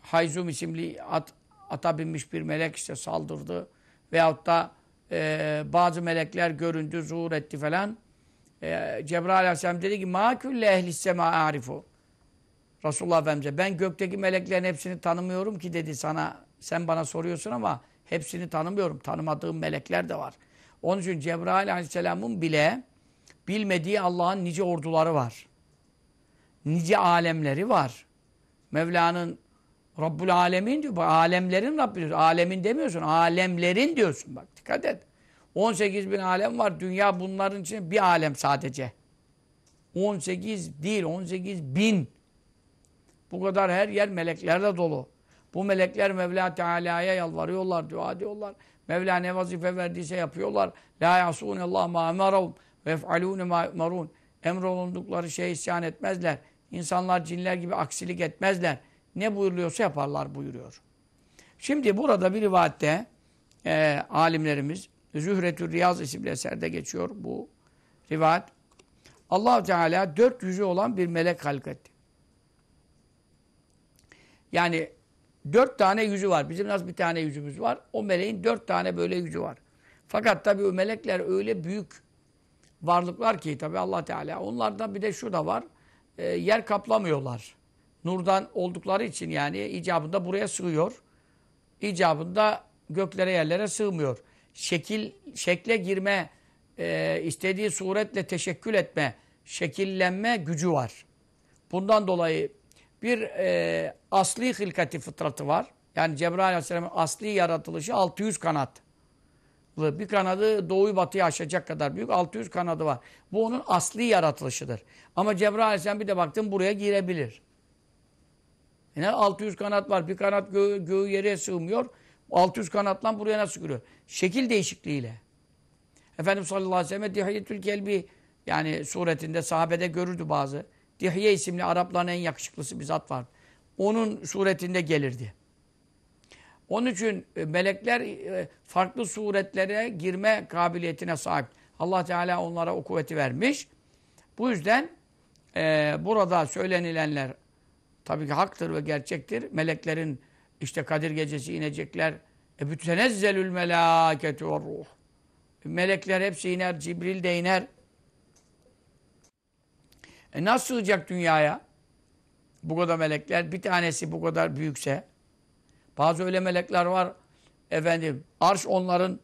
Hayzum isimli at, ata binmiş bir melek işte saldırdı. Veyahut da e, bazı melekler göründü, zuhur etti falan. E, Cebrail aleyhisselam dedi ki ma külle sema arifu. Resulullah Efendimiz'e ben gökteki meleklerin hepsini tanımıyorum ki dedi sana. Sen bana soruyorsun ama hepsini tanımıyorum. Tanımadığım melekler de var. Onun için Cebrail aleyhisselamın bile bilmediği Allah'ın nice orduları var. Nice alemleri var. Mevla'nın Rabbul Alemin diyor. Alemlerin Rabbi diyor. Alemin demiyorsun. Alemlerin diyorsun. Bak dikkat et. 18 bin alem var. Dünya bunların için bir alem sadece. 18 değil. 18 bin. Bu kadar her yer meleklerle dolu. Bu melekler Mevla Teala'ya yalvarıyorlar, dua ediyorlar. Mevla ne vazife verdiyse yapıyorlar. La yasûnellâh mâ emerahum ve ef'alûne mâ emerûn. Emrolundukları şey isyan etmezler. İnsanlar cinler gibi aksilik etmezler. Ne buyuruyorsa yaparlar buyuruyor. Şimdi burada bir rivayette e, alimlerimiz Zühretül Riyaz isimli eserde geçiyor bu rivayet. allah Teala dört yüzü olan bir melek halketti. Yani dört tane yüzü var. Bizim nasıl bir tane yüzümüz var? O meleğin dört tane böyle yüzü var. Fakat tabii melekler öyle büyük varlıklar ki tabii Allah Teala. Onlardan bir de şu da var. E, yer kaplamıyorlar. Nurdan oldukları için yani icabında buraya sığıyor. İcabında göklere yerlere sığmıyor. Şekil, şekle girme, e, istediği suretle teşekkül etme, şekillenme gücü var. Bundan dolayı bir e, asli hilkati fıtratı var. Yani Cebrail Aleyhisselam'ın asli yaratılışı 600 kanat. Bir kanadı doğuyu batıyı aşacak kadar büyük 600 kanadı var. Bu onun asli yaratılışıdır. Ama Cebrail Aleyhisselam bir de baktım buraya girebilir. Yine 600 kanat var. Bir kanat gö göğü yere sığmıyor. 600 kanatla buraya nasıl giriyor? Şekil değişikliğiyle. Efendimiz sallallahu aleyhi ve sellem Kelbi yani suretinde sahabede görürdü bazı. Dihye isimli Arapların en yakışıklısı bir zat var. Onun suretinde gelirdi. Onun için e, melekler e, farklı suretlere girme kabiliyetine sahip. Allah Teala onlara o kuvveti vermiş. Bu yüzden e, burada söylenilenler tabii ki haktır ve gerçektir. Meleklerin işte Kadir gecesi inecekler. E bütenezzelül melâketu ve ruh. Melekler hepsi iner, Cibril de iner. E nasıl sığacak dünyaya? Bu kadar melekler. Bir tanesi bu kadar büyükse. Bazı öyle melekler var. Efendim arş onların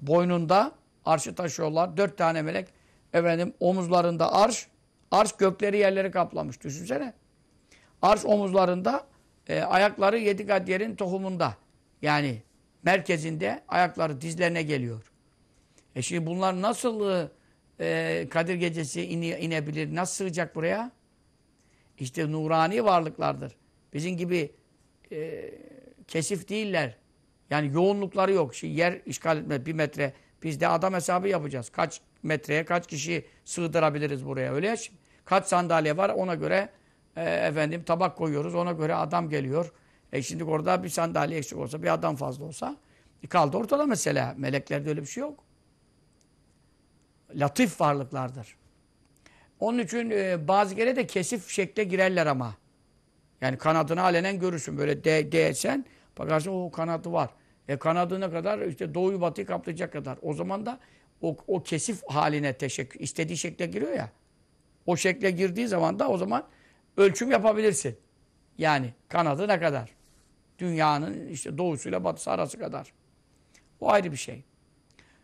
boynunda. Arşı taşıyorlar. Dört tane melek. Efendim omuzlarında arş. Arş gökleri yerleri kaplamış. Düşünsene. Arş omuzlarında. E, ayakları yedi kat yerin tohumunda. Yani merkezinde ayakları dizlerine geliyor. E şimdi bunlar nasıl e, Kadir Gecesi ine, inebilir? Nasıl sığacak buraya? İşte nurani varlıklardır. Bizim gibi e, kesif değiller. Yani yoğunlukları yok. Şimdi yer işgal etme bir metre. Biz de adam hesabı yapacağız. Kaç metreye kaç kişi sığdırabiliriz buraya öyle ya. Şimdi, kaç sandalye var ona göre e, efendim tabak koyuyoruz. Ona göre adam geliyor. E şimdi orada bir sandalye eksik olsa bir adam fazla olsa e kaldı ortada mesela. Meleklerde öyle bir şey yok latif varlıklardır. Onun için e, bazı kere de kesif şekle girerler ama. Yani kanadını alenen görürsün. Böyle de, bakarsın o kanadı var. E kanadına kadar işte doğuyu batıyı kaplayacak kadar. O zaman da o, o kesif haline teşekkür, istediği şekle giriyor ya. O şekle girdiği zaman da o zaman ölçüm yapabilirsin. Yani kanadı ne kadar? Dünyanın işte doğusuyla batısı arası kadar. O ayrı bir şey.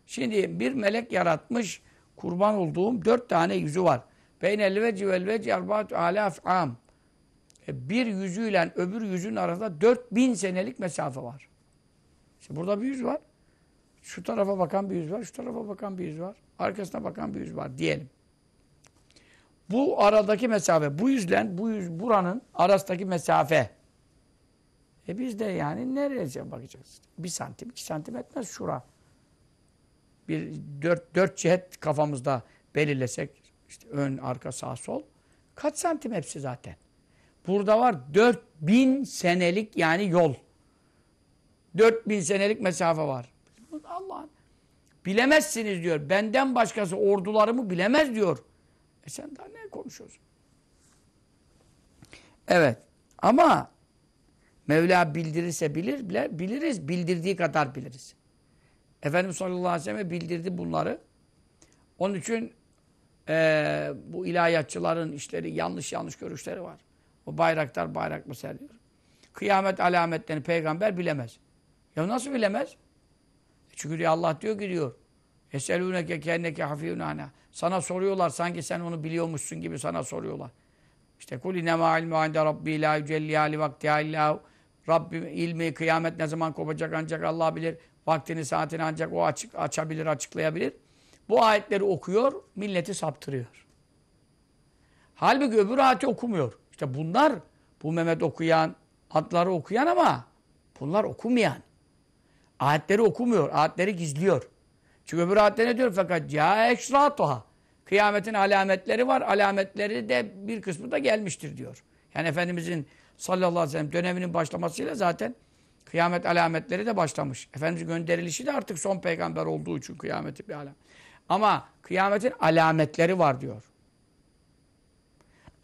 Şimdi bir melek yaratmış, kurban olduğum dört tane yüzü var. Beynel veci vel veci erbaatü alaf am. E, Bir yüzüyle öbür yüzün arasında dört bin senelik mesafe var. İşte burada bir yüz var. Şu tarafa bakan bir yüz var, şu tarafa bakan bir yüz var. Arkasına bakan bir yüz var diyelim. Bu aradaki mesafe, bu yüzden bu yüz buranın arasındaki mesafe. E biz de yani nereye bakacağız? Bir santim, iki santim etmez şura. Bir dört, dört cihet kafamızda belirlesek, işte ön, arka, sağ, sol. Kaç santim hepsi zaten? Burada var 4000 senelik yani yol. 4000 senelik mesafe var. Allah'ın bilemezsiniz diyor. Benden başkası ordularımı bilemez diyor. E sen daha ne konuşuyorsun? Evet. Ama Mevla bildirirse bilir, biliriz. Bildirdiği kadar biliriz. Efendimiz sallallahu aleyhi ve sellem bildirdi bunları. Onun için e, bu ilahiyatçıların işleri yanlış yanlış görüşleri var. O bayraktar bayrak mı seriyor? Kıyamet alametlerini peygamber bilemez. Ya nasıl bilemez? Çünkü diyor Allah diyor ki diyor Eselûneke kenneke hafiyun ana. Sana soruyorlar sanki sen onu biliyormuşsun gibi sana soruyorlar. İşte kul inema ilmu inde rabbi la yücelliha li vaktiha illahu. Rabbim ilmi kıyamet ne zaman kopacak ancak Allah bilir. Vaktini saatini ancak o açık, açabilir, açıklayabilir. Bu ayetleri okuyor, milleti saptırıyor. Halbuki öbür ayeti okumuyor. İşte bunlar, bu Mehmet okuyan, adları okuyan ama bunlar okumayan. Ayetleri okumuyor, ayetleri gizliyor. Çünkü öbür ayette ne diyor? Fakat ya eşratuha. Kıyametin alametleri var. Alametleri de bir kısmı da gelmiştir diyor. Yani Efendimizin sallallahu aleyhi ve sellem döneminin başlamasıyla zaten kıyamet alametleri de başlamış. Efendimizin gönderilişi de artık son peygamber olduğu için kıyameti bir alamet. Ama kıyametin alametleri var diyor.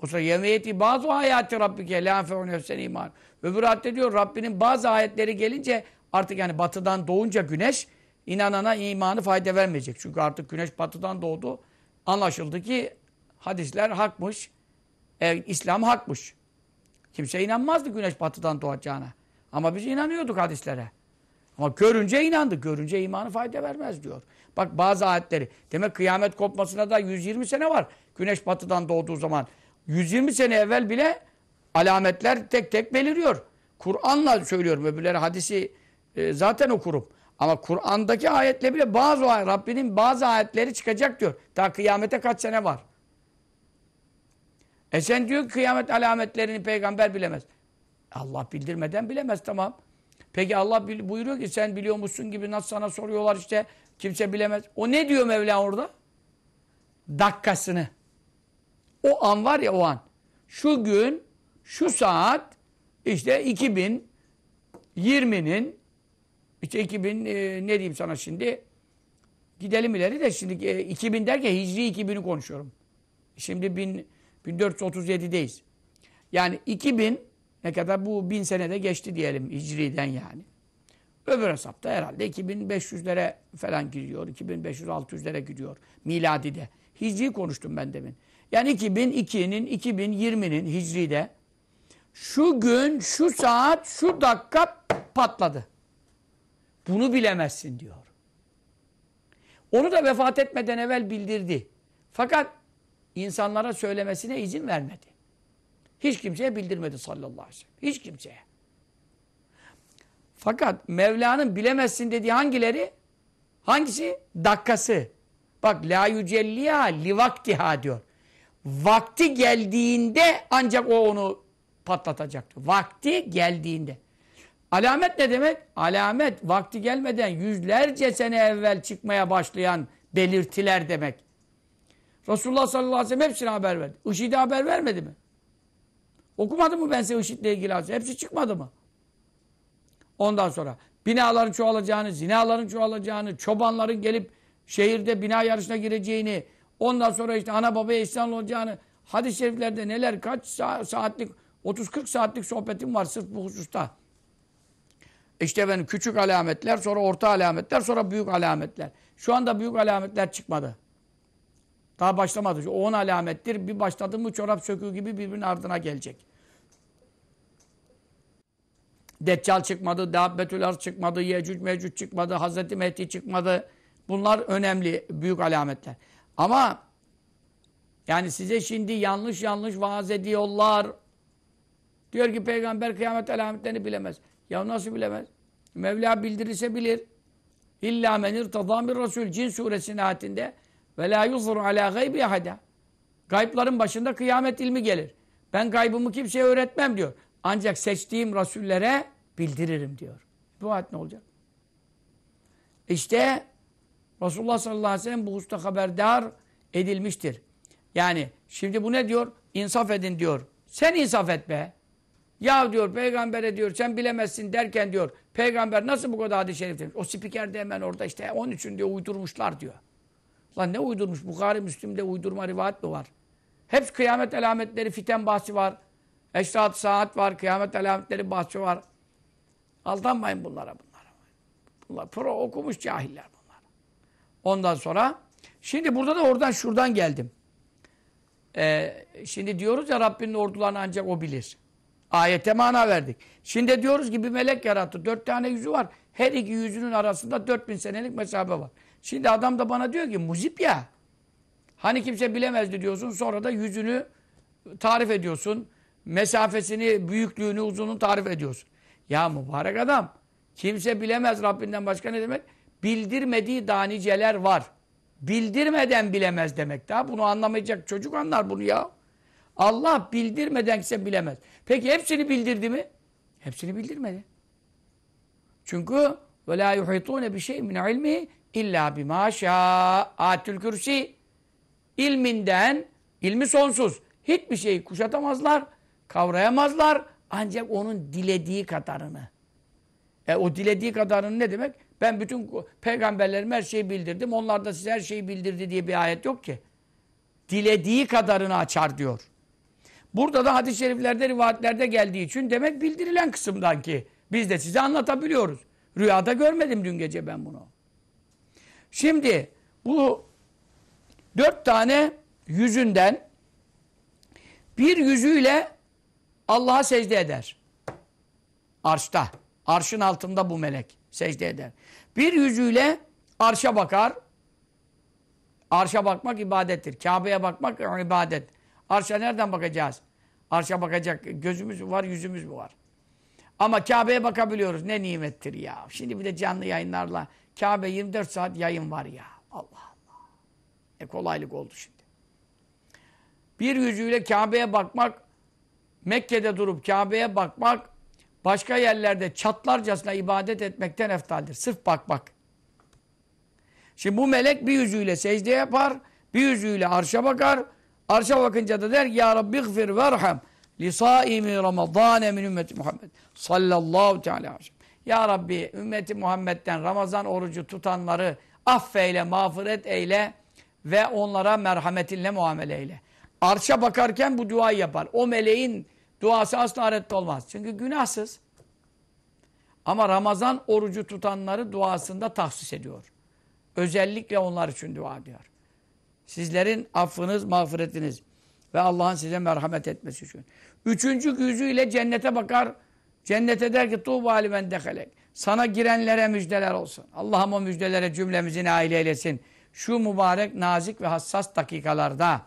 O sonra yemeyeti bazı hayati rabbike la fe'u iman. Öbür ayette diyor Rabbinin bazı ayetleri gelince artık yani batıdan doğunca güneş inanana imanı fayda vermeyecek. Çünkü artık güneş batıdan doğdu. Anlaşıldı ki hadisler hakmış. E, İslam hakmış. Kimse inanmazdı güneş batıdan doğacağına. Ama biz inanıyorduk hadislere. Ama görünce inandı. Görünce imanı fayda vermez diyor. Bak bazı ayetleri. Demek kıyamet kopmasına da 120 sene var. Güneş batıdan doğduğu zaman. 120 sene evvel bile alametler tek tek beliriyor. Kur'an'la söylüyorum. Öbürleri hadisi e, zaten okurum. Ama Kur'an'daki ayetle bile bazı Rabbinin bazı ayetleri çıkacak diyor. Daha kıyamete kaç sene var? E sen diyor kıyamet alametlerini peygamber bilemez. Allah bildirmeden bilemez tamam. Peki Allah buyuruyor ki sen biliyor musun gibi nasıl sana soruyorlar işte kimse bilemez. O ne diyor Mevla orada? Dakikasını. O an var ya o an. Şu gün, şu saat işte 2020'nin işte 2000 e, ne diyeyim sana şimdi gidelim ileri de şimdi e, 2000 derken Hicri 2000'i konuşuyorum. Şimdi 1000, 1437'deyiz. Yani 2000 ne kadar bu 1000 senede geçti diyelim Hicri'den yani. Öbür hesapta herhalde 2500'lere falan gidiyor. 2500-600'lere gidiyor miladide. Hicri konuştum ben demin. Yani 2002'nin, 2020'nin Hicri'de şu gün, şu saat, şu dakika patladı. Bunu bilemezsin diyor. Onu da vefat etmeden evvel bildirdi. Fakat insanlara söylemesine izin vermedi. Hiç kimseye bildirmedi sallallahu aleyhi ve sellem. Hiç kimseye. Fakat Mevla'nın bilemezsin dediği hangileri? Hangisi? Dakikası. Bak la yücelliha li vaktiha diyor. Vakti geldiğinde ancak o onu patlatacaktır. Vakti geldiğinde. Alamet ne demek? Alamet vakti gelmeden yüzlerce sene evvel çıkmaya başlayan belirtiler demek. Resulullah sallallahu aleyhi ve sellem hepsine haber verdi. IŞİD'e haber vermedi mi? Okumadı mı ben size IŞİD'le ilgili hadise? Hepsi çıkmadı mı? Ondan sonra binaların çoğalacağını, zinaların çoğalacağını, çobanların gelip şehirde bina yarışına gireceğini, ondan sonra işte ana babaya isyan olacağını, hadis-i şeriflerde neler, kaç saatlik, 30-40 saatlik sohbetim var sırf bu hususta. İşte benim küçük alametler, sonra orta alametler, sonra büyük alametler. Şu anda büyük alametler çıkmadı. Daha başlamadı. O 10 alamettir. Bir başladı mı çorap söküğü gibi birbirinin ardına gelecek. Deccal çıkmadı, Dabbetül Arz çıkmadı, Yecüc Mecüc çıkmadı, Hazreti Mehdi çıkmadı. Bunlar önemli, büyük alametler. Ama yani size şimdi yanlış yanlış vaaz ediyorlar. Diyor ki peygamber kıyamet alametlerini bilemez. Ya nasıl bilemez? Mevla bildirirse bilir. İlla men bir Resul. Cin suresinin ayetinde ve la yuzru ala gaybi ahada. Gaybların başında kıyamet ilmi gelir. Ben gaybımı kimseye öğretmem diyor. Ancak seçtiğim rasullere bildiririm diyor. Bu ayet ne olacak? İşte Resulullah sallallahu aleyhi ve sellem bu hususta haberdar edilmiştir. Yani şimdi bu ne diyor? İnsaf edin diyor. Sen insaf et be. Ya diyor peygambere diyor sen bilemezsin derken diyor peygamber nasıl bu kadar hadis-i şerif demiş. O spiker de hemen orada işte 13'ün diyor uydurmuşlar diyor. Lan ne uydurmuş? Bukhari Müslim'de uydurma rivayet mi var? Hep kıyamet alametleri fiten bahsi var. Eşrat saat var. Kıyamet alametleri bahsi var. Aldanmayın bunlara bunlara. Bunlar pro okumuş cahiller bunlar. Ondan sonra şimdi burada da oradan şuradan geldim. Ee, şimdi diyoruz ya Rabbinin ordularını ancak o bilir. Ayete mana verdik. Şimdi diyoruz ki bir melek yarattı. Dört tane yüzü var. Her iki yüzünün arasında dört bin senelik mesafe var. Şimdi adam da bana diyor ki muzip ya. Hani kimse bilemezdi diyorsun. Sonra da yüzünü tarif ediyorsun. Mesafesini, büyüklüğünü, uzunluğunu tarif ediyorsun. Ya mübarek adam. Kimse bilemez Rabbinden başka ne demek? Bildirmediği daniceler var. Bildirmeden bilemez demek daha. Bunu anlamayacak çocuk anlar bunu ya. Allah bildirmeden kimse bilemez. Peki hepsini bildirdi mi? Hepsini bildirmedi. Çünkü ve la yuhitune bi şey min ilmi illa bima şa'atül kürsi ilminden ilmi sonsuz. Hiçbir şeyi kuşatamazlar, kavrayamazlar ancak onun dilediği kadarını. E o dilediği kadarını ne demek? Ben bütün peygamberlerime her şeyi bildirdim. Onlar da size her şeyi bildirdi diye bir ayet yok ki. Dilediği kadarını açar diyor. Burada da hadis-i şeriflerde, rivayetlerde geldiği için demek bildirilen kısımdan ki biz de size anlatabiliyoruz. Rüyada görmedim dün gece ben bunu. Şimdi bu dört tane yüzünden bir yüzüyle Allah'a secde eder. Arşta. Arşın altında bu melek secde eder. Bir yüzüyle arşa bakar. Arşa bakmak ibadettir. Kabe'ye bakmak ibadet. Arşa nereden bakacağız? Arşa bakacak gözümüz mü var, yüzümüz mü var? Ama Kabe'ye bakabiliyoruz. Ne nimettir ya. Şimdi bir de canlı yayınlarla Kabe 24 saat yayın var ya. Allah Allah. Ne kolaylık oldu şimdi. Bir yüzüyle Kabe'ye bakmak, Mekke'de durup Kabe'ye bakmak, başka yerlerde çatlarcasına ibadet etmekten eftaldir. Sırf bakmak. Şimdi bu melek bir yüzüyle secde yapar, bir yüzüyle arşa bakar. Arşa bakınca da der Ya Rabbi gfir verham li saimi Ramazan min ümmeti Muhammed sallallahu teala. Ya Rabbi ümmeti Muhammed'den Ramazan orucu tutanları affeyle, mağfiret eyle ve onlara merhametinle muamele eyle. Arşa bakarken bu duayı yapar. O meleğin duası asla reddi olmaz. Çünkü günahsız. Ama Ramazan orucu tutanları duasında tahsis ediyor. Özellikle onlar için dua ediyor. Sizlerin affınız, mağfiretiniz ve Allah'ın size merhamet etmesi için. Üçüncü yüzüyle cennete bakar. Cennete der ki tuğba alimen dehalek. Sana girenlere müjdeler olsun. Allah'ım o müjdelere cümlemizi nail eylesin. Şu mübarek, nazik ve hassas dakikalarda.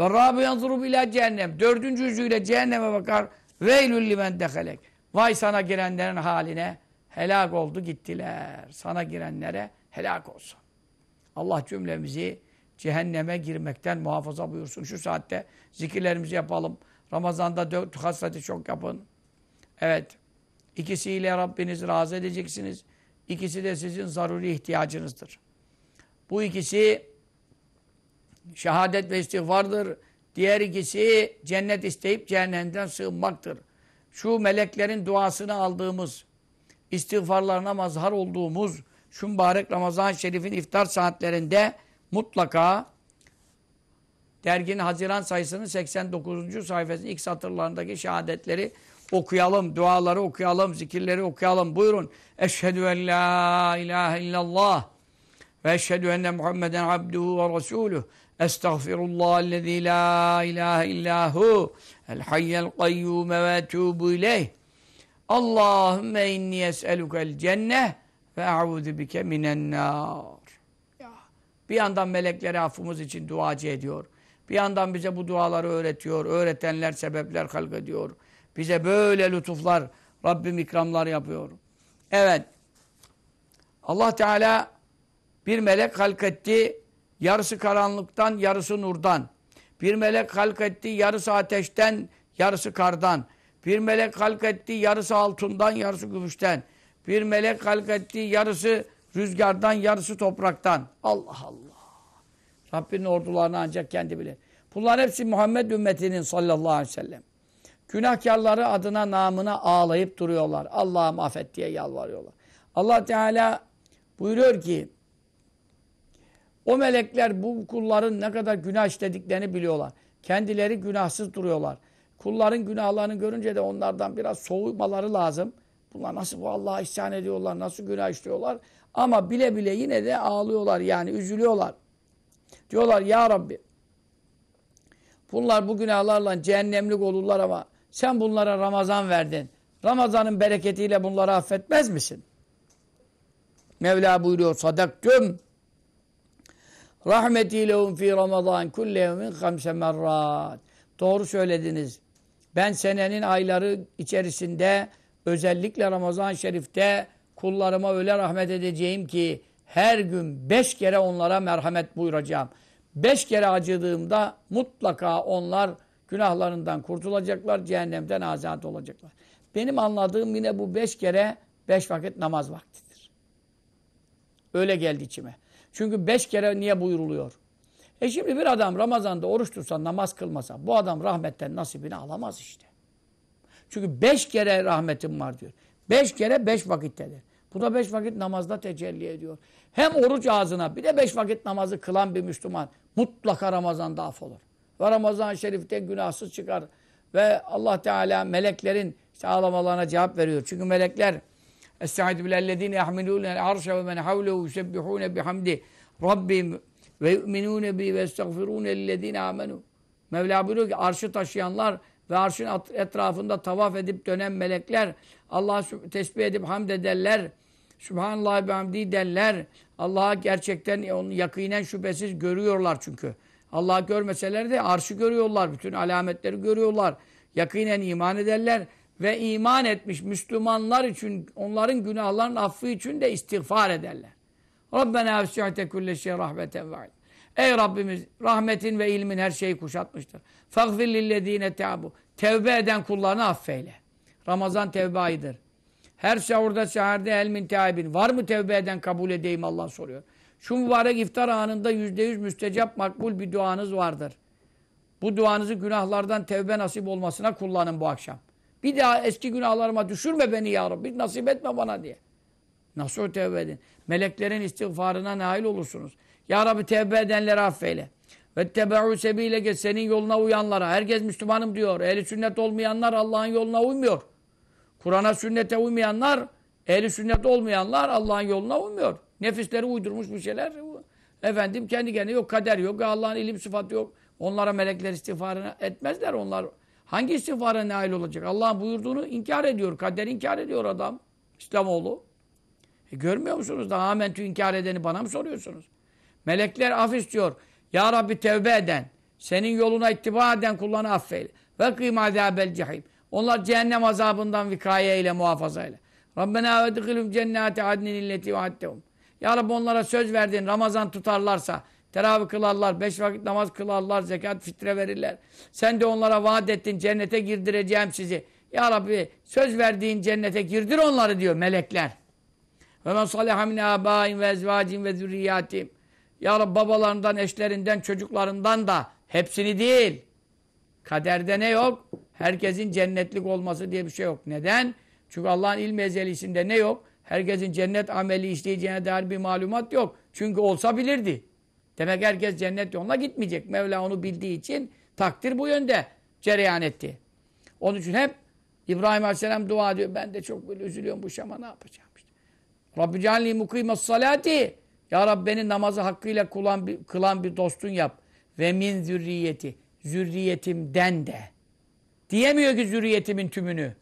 Ve Rabbi yanzuru bila cehennem. Dördüncü yüzüyle cehenneme bakar. Veylül limen dehalek. Vay sana girenlerin haline. Helak oldu gittiler. Sana girenlere helak olsun. Allah cümlemizi cehenneme girmekten muhafaza buyursun. Şu saatte zikirlerimizi yapalım. Ramazan'da dört hasreti çok yapın. Evet. İkisiyle Rabbinizi razı edeceksiniz. İkisi de sizin zaruri ihtiyacınızdır. Bu ikisi şehadet ve istiğfardır. Diğer ikisi cennet isteyip cehennemden sığınmaktır. Şu meleklerin duasını aldığımız, istiğfarlarına mazhar olduğumuz şu mübarek Ramazan-ı Şerif'in iftar saatlerinde mutlaka derginin Haziran sayısının 89. sayfasının ilk satırlarındaki şehadetleri okuyalım, duaları okuyalım, zikirleri okuyalım. Buyurun. Eşhedü en la ilahe illallah ve eşhedü enne Muhammeden abduhu ve resuluh. Estağfirullah ellezî la ilahe illahu el hayyel kayyume ve etûbü ileyh. Allahümme inni es'elukel cenneh ve a'udhu bike minen. Ya. Bir yandan meleklere affımız için duacı ediyor. Bir yandan bize bu duaları öğretiyor. Öğretenler sebepler halk ediyor. Bize böyle lütuflar, Rabbim ikramlar yapıyor. Evet. Allah Teala bir melek halk etti. Yarısı karanlıktan, yarısı nurdan. Bir melek halk etti. Yarısı ateşten, yarısı kardan. Bir melek halk etti. Yarısı altından, yarısı gümüşten. Bir melek halk etti. Yarısı rüzgardan, yarısı topraktan. Allah Allah. Rabbinin ordularını ancak kendi bilir. Bunlar hepsi Muhammed ümmetinin sallallahu aleyhi ve sellem. Günahkarları adına namına ağlayıp duruyorlar. Allah'ım affet diye yalvarıyorlar. Allah Teala buyuruyor ki o melekler bu kulların ne kadar günah işlediklerini biliyorlar. Kendileri günahsız duruyorlar. Kulların günahlarını görünce de onlardan biraz soğumaları lazım. Bunlar nasıl bu Allah'a isyan ediyorlar, nasıl günah işliyorlar. Ama bile bile yine de ağlıyorlar yani üzülüyorlar. Diyorlar ya Rabbi bunlar bu günahlarla cehennemlik olurlar ama sen bunlara Ramazan verdin. Ramazan'ın bereketiyle bunları affetmez misin? Mevla buyuruyor sadaktüm rahmeti lehum fi Ramazan kulle yevmin hamse merrat. Doğru söylediniz. Ben senenin ayları içerisinde özellikle Ramazan-ı Şerif'te kullarıma öyle rahmet edeceğim ki her gün beş kere onlara merhamet buyuracağım. Beş kere acıdığımda mutlaka onlar günahlarından kurtulacaklar, cehennemden azat olacaklar. Benim anladığım yine bu beş kere beş vakit namaz vaktidir. Öyle geldi içime. Çünkü beş kere niye buyuruluyor? E şimdi bir adam Ramazan'da oruç tutsa, namaz kılmasa bu adam rahmetten nasibini alamaz işte. Çünkü beş kere rahmetim var diyor. Beş kere beş vakittedir. Bu da beş vakit namazda tecelli ediyor. Hem oruç ağzına bir de beş vakit namazı kılan bir Müslüman mutlaka Ramazan'da af olur. Ve Ramazan-ı Şerif'te günahsız çıkar. Ve Allah Teala meleklerin işte ağlamalarına cevap veriyor. Çünkü melekler Estaizu billellezine yahmilûne arşe ve men havlehu yusebbihûne bihamdi Rabbim ve yu'minûne bi ve estağfirûne lillezine amenu. Mevla buyuruyor ki arşı taşıyanlar ve arşın etrafında tavaf edip dönen melekler Allah'ı tesbih edip hamd ederler. Sübhanallah ve hamdi derler. Allah'a gerçekten onu yakinen şüphesiz görüyorlar çünkü. Allah'ı görmeseler de arşı görüyorlar. Bütün alametleri görüyorlar. Yakinen iman ederler. Ve iman etmiş Müslümanlar için, onların günahlarının affı için de istiğfar ederler. Rabbena vesi'te kulle şey rahmeten ve Ey Rabbimiz rahmetin ve ilmin her şeyi kuşatmıştır. Fagfir lillezine teabu. Tevbe eden kullarını affeyle. Ramazan tevbe ayıdır. Her sahurda seherde el min teabin. Var mı tevbe eden kabul edeyim Allah soruyor. Şu mübarek iftar anında yüzde yüz müstecap makbul bir duanız vardır. Bu duanızı günahlardan tevbe nasip olmasına kullanın bu akşam. Bir daha eski günahlarıma düşürme beni ya Rabbi. Nasip etme bana diye. Nasıl tevbe edin? Meleklerin istiğfarına nail olursunuz. Ya Rabbi tevbe edenleri affeyle. Ve tebe'u sebileke senin yoluna uyanlara. Herkes Müslümanım diyor. Ehli sünnet olmayanlar Allah'ın yoluna uymuyor. Kur'an'a sünnete uymayanlar, ehli sünnet olmayanlar Allah'ın yoluna uymuyor. Nefisleri uydurmuş bir şeyler. Efendim kendi kendine yok kader yok, Allah'ın ilim sıfatı yok. Onlara melekler istiğfarını etmezler. Onlar hangi istiğfara nail olacak? Allah'ın buyurduğunu inkar ediyor. Kader inkar ediyor adam. İslamoğlu. E görmüyor musunuz? Daha amentü inkar edeni bana mı soruyorsunuz? Melekler af istiyor. Ya Rabbi tevbe eden, senin yoluna ittiba eden kullarını affeyle. Ve kıyma azâbel cehim. Onlar cehennem azabından vikaye ile muhafaza ile. Rabbena ve dikilum cennati adnin illeti vahattehum. Ya Rabbi onlara söz verdin Ramazan tutarlarsa, teravih kılarlar, beş vakit namaz kılarlar, zekat fitre verirler. Sen de onlara vaat ettin cennete girdireceğim sizi. Ya Rabbi söz verdiğin cennete girdir onları diyor melekler. Ve men saliha min abain ve ezvacin ve zürriyatim. Ya Rabbi babalarından, eşlerinden, çocuklarından da hepsini değil. Kaderde ne yok? Herkesin cennetlik olması diye bir şey yok. Neden? Çünkü Allah'ın ilmi ezelisinde ne yok? Herkesin cennet ameli işleyeceğine dair bir malumat yok. Çünkü olsa bilirdi. Demek herkes cennet yoluna gitmeyecek. Mevla onu bildiği için takdir bu yönde cereyan etti. Onun için hep İbrahim Aleyhisselam dua ediyor. Ben de çok böyle üzülüyorum bu şama ne yapacağım işte. Rabbi cealni mukimas salati. Ya Rabbi beni namazı hakkıyla kılan bir, kılan bir dostun yap. Ve min zürriyeti. Zürriyetimden de. Diyemiyor ki zürriyetimin tümünü.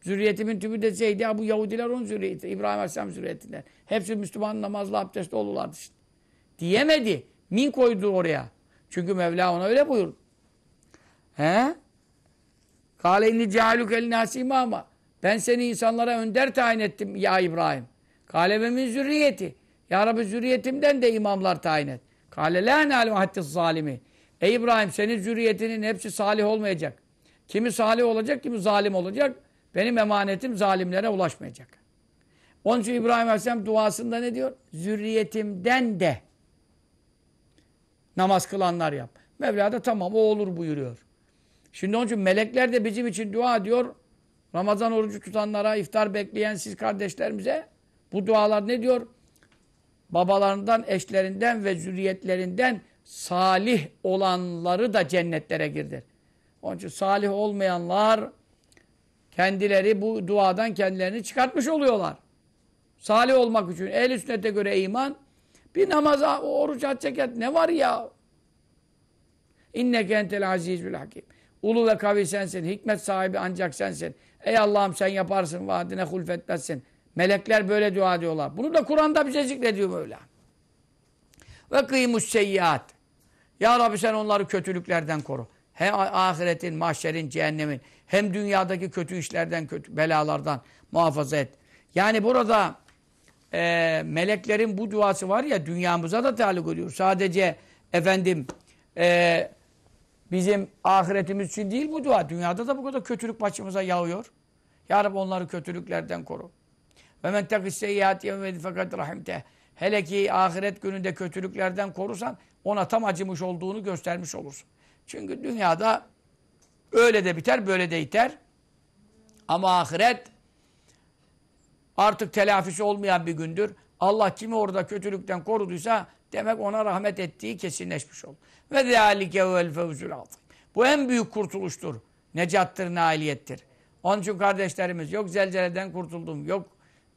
Zürriyetimin tümü de şeydi ya bu Yahudiler onun zürriyeti. İbrahim Aleyhisselam zürriyetinden. Hepsi Müslüman namazlı abdestli olurlardı işte. Diyemedi. Min koydu oraya. Çünkü Mevla ona öyle buyurdu. He? Kâle inni cealük el nâsi imâma. Ben seni insanlara önder tayin ettim ya İbrahim. Kâle ve min zürriyeti. Ya Rabbi zürriyetimden de imamlar tayin et. Kâle lâ nâlim hattis zalimi. Ey İbrahim senin zürriyetinin hepsi salih olmayacak. Kimi salih olacak, kimi zalim olacak. Benim emanetim zalimlere ulaşmayacak. Onun için İbrahim Aleyhisselam duasında ne diyor? Zürriyetimden de namaz kılanlar yap. Mevla da tamam o olur buyuruyor. Şimdi onun için melekler de bizim için dua ediyor. Ramazan orucu tutanlara, iftar bekleyen siz kardeşlerimize bu dualar ne diyor? Babalarından, eşlerinden ve zürriyetlerinden salih olanları da cennetlere girdir. Onun için salih olmayanlar kendileri bu duadan kendilerini çıkartmış oluyorlar. Salih olmak için ehl sünnete göre iman bir namaza, oruç açacak ne var ya? İnneke entel azizül hakim. Ulu ve kavi sensin. Hikmet sahibi ancak sensin. Ey Allah'ım sen yaparsın. Vaadine hulfetmezsin. Melekler böyle dua ediyorlar. Bunu da Kur'an'da bize zikrediyor böyle. Ve kıymus seyyiat. Ya Rabbi sen onları kötülüklerden koru. Hem ahiretin, mahşerin, cehennemin hem dünyadaki kötü işlerden, kötü belalardan muhafaza et. Yani burada e, meleklerin bu duası var ya dünyamıza da taluk ediyor. Sadece efendim e, bizim ahiretimiz için değil bu dua. Dünyada da bu kadar kötülük başımıza yağıyor. Ya Rabbi onları kötülüklerden koru. Ve men tekis fakat rahimte. Hele ki ahiret gününde kötülüklerden korusan ona tam acımış olduğunu göstermiş olursun. Çünkü dünyada öyle de biter böyle de iter. Ama ahiret artık telafisi olmayan bir gündür. Allah kimi orada kötülükten koruduysa demek ona rahmet ettiği kesinleşmiş olur. Ve zâlike vel fevzul azim. Bu en büyük kurtuluştur. Necattır, nailiyettir. Onun için kardeşlerimiz yok zelzeleden kurtuldum, yok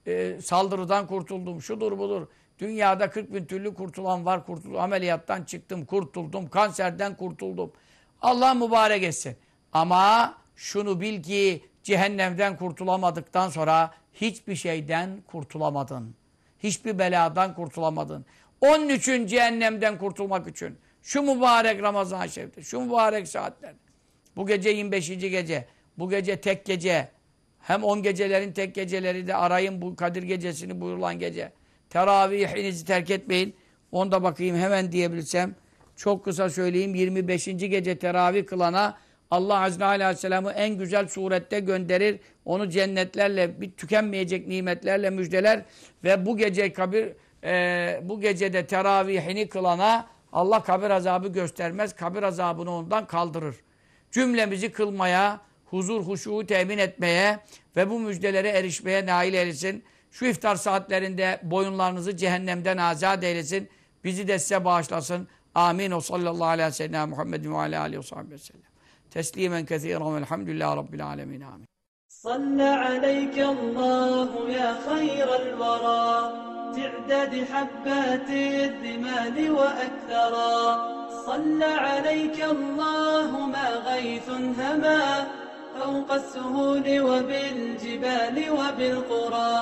e, saldırıdan kurtuldum, şudur budur. Dünyada 40 bin türlü kurtulan var, kurtuldum. Ameliyattan çıktım, kurtuldum, kanserden kurtuldum. Allah mübarek etsin. Ama şunu bil ki cehennemden kurtulamadıktan sonra hiçbir şeyden kurtulamadın. Hiçbir beladan kurtulamadın. Onun için cehennemden kurtulmak için şu mübarek Ramazan şerifte, şu mübarek saatler. Bu gece 25. gece, bu gece tek gece, hem 10 gecelerin tek geceleri de arayın bu Kadir gecesini buyurulan gece. Teravihinizi terk etmeyin. Onda bakayım hemen diyebilirsem. Çok kısa söyleyeyim. 25. gece teravih kılana Allah Azze Aleyhisselam'ı en güzel surette gönderir. Onu cennetlerle, bir tükenmeyecek nimetlerle müjdeler. Ve bu gece kabir, e, bu gecede teravihini kılana Allah kabir azabı göstermez. Kabir azabını ondan kaldırır. Cümlemizi kılmaya, huzur, huşuğu temin etmeye ve bu müjdelere erişmeye nail eylesin. Şu iftar saatlerinde boyunlarınızı cehennemden azat eylesin. Bizi de size bağışlasın. Amin. O sallallahu aleyhi ve sellem Muhammedin ve aleyhi ve sellem. Teslimen kethiren velhamdülillahi rabbil alemin. Amin. صلى عليك الله يا خير الورى تعداد حبات الرمال وأكثرا صلى عليك الله ما غيث هما فوق السهول وبالجبال وبالقرى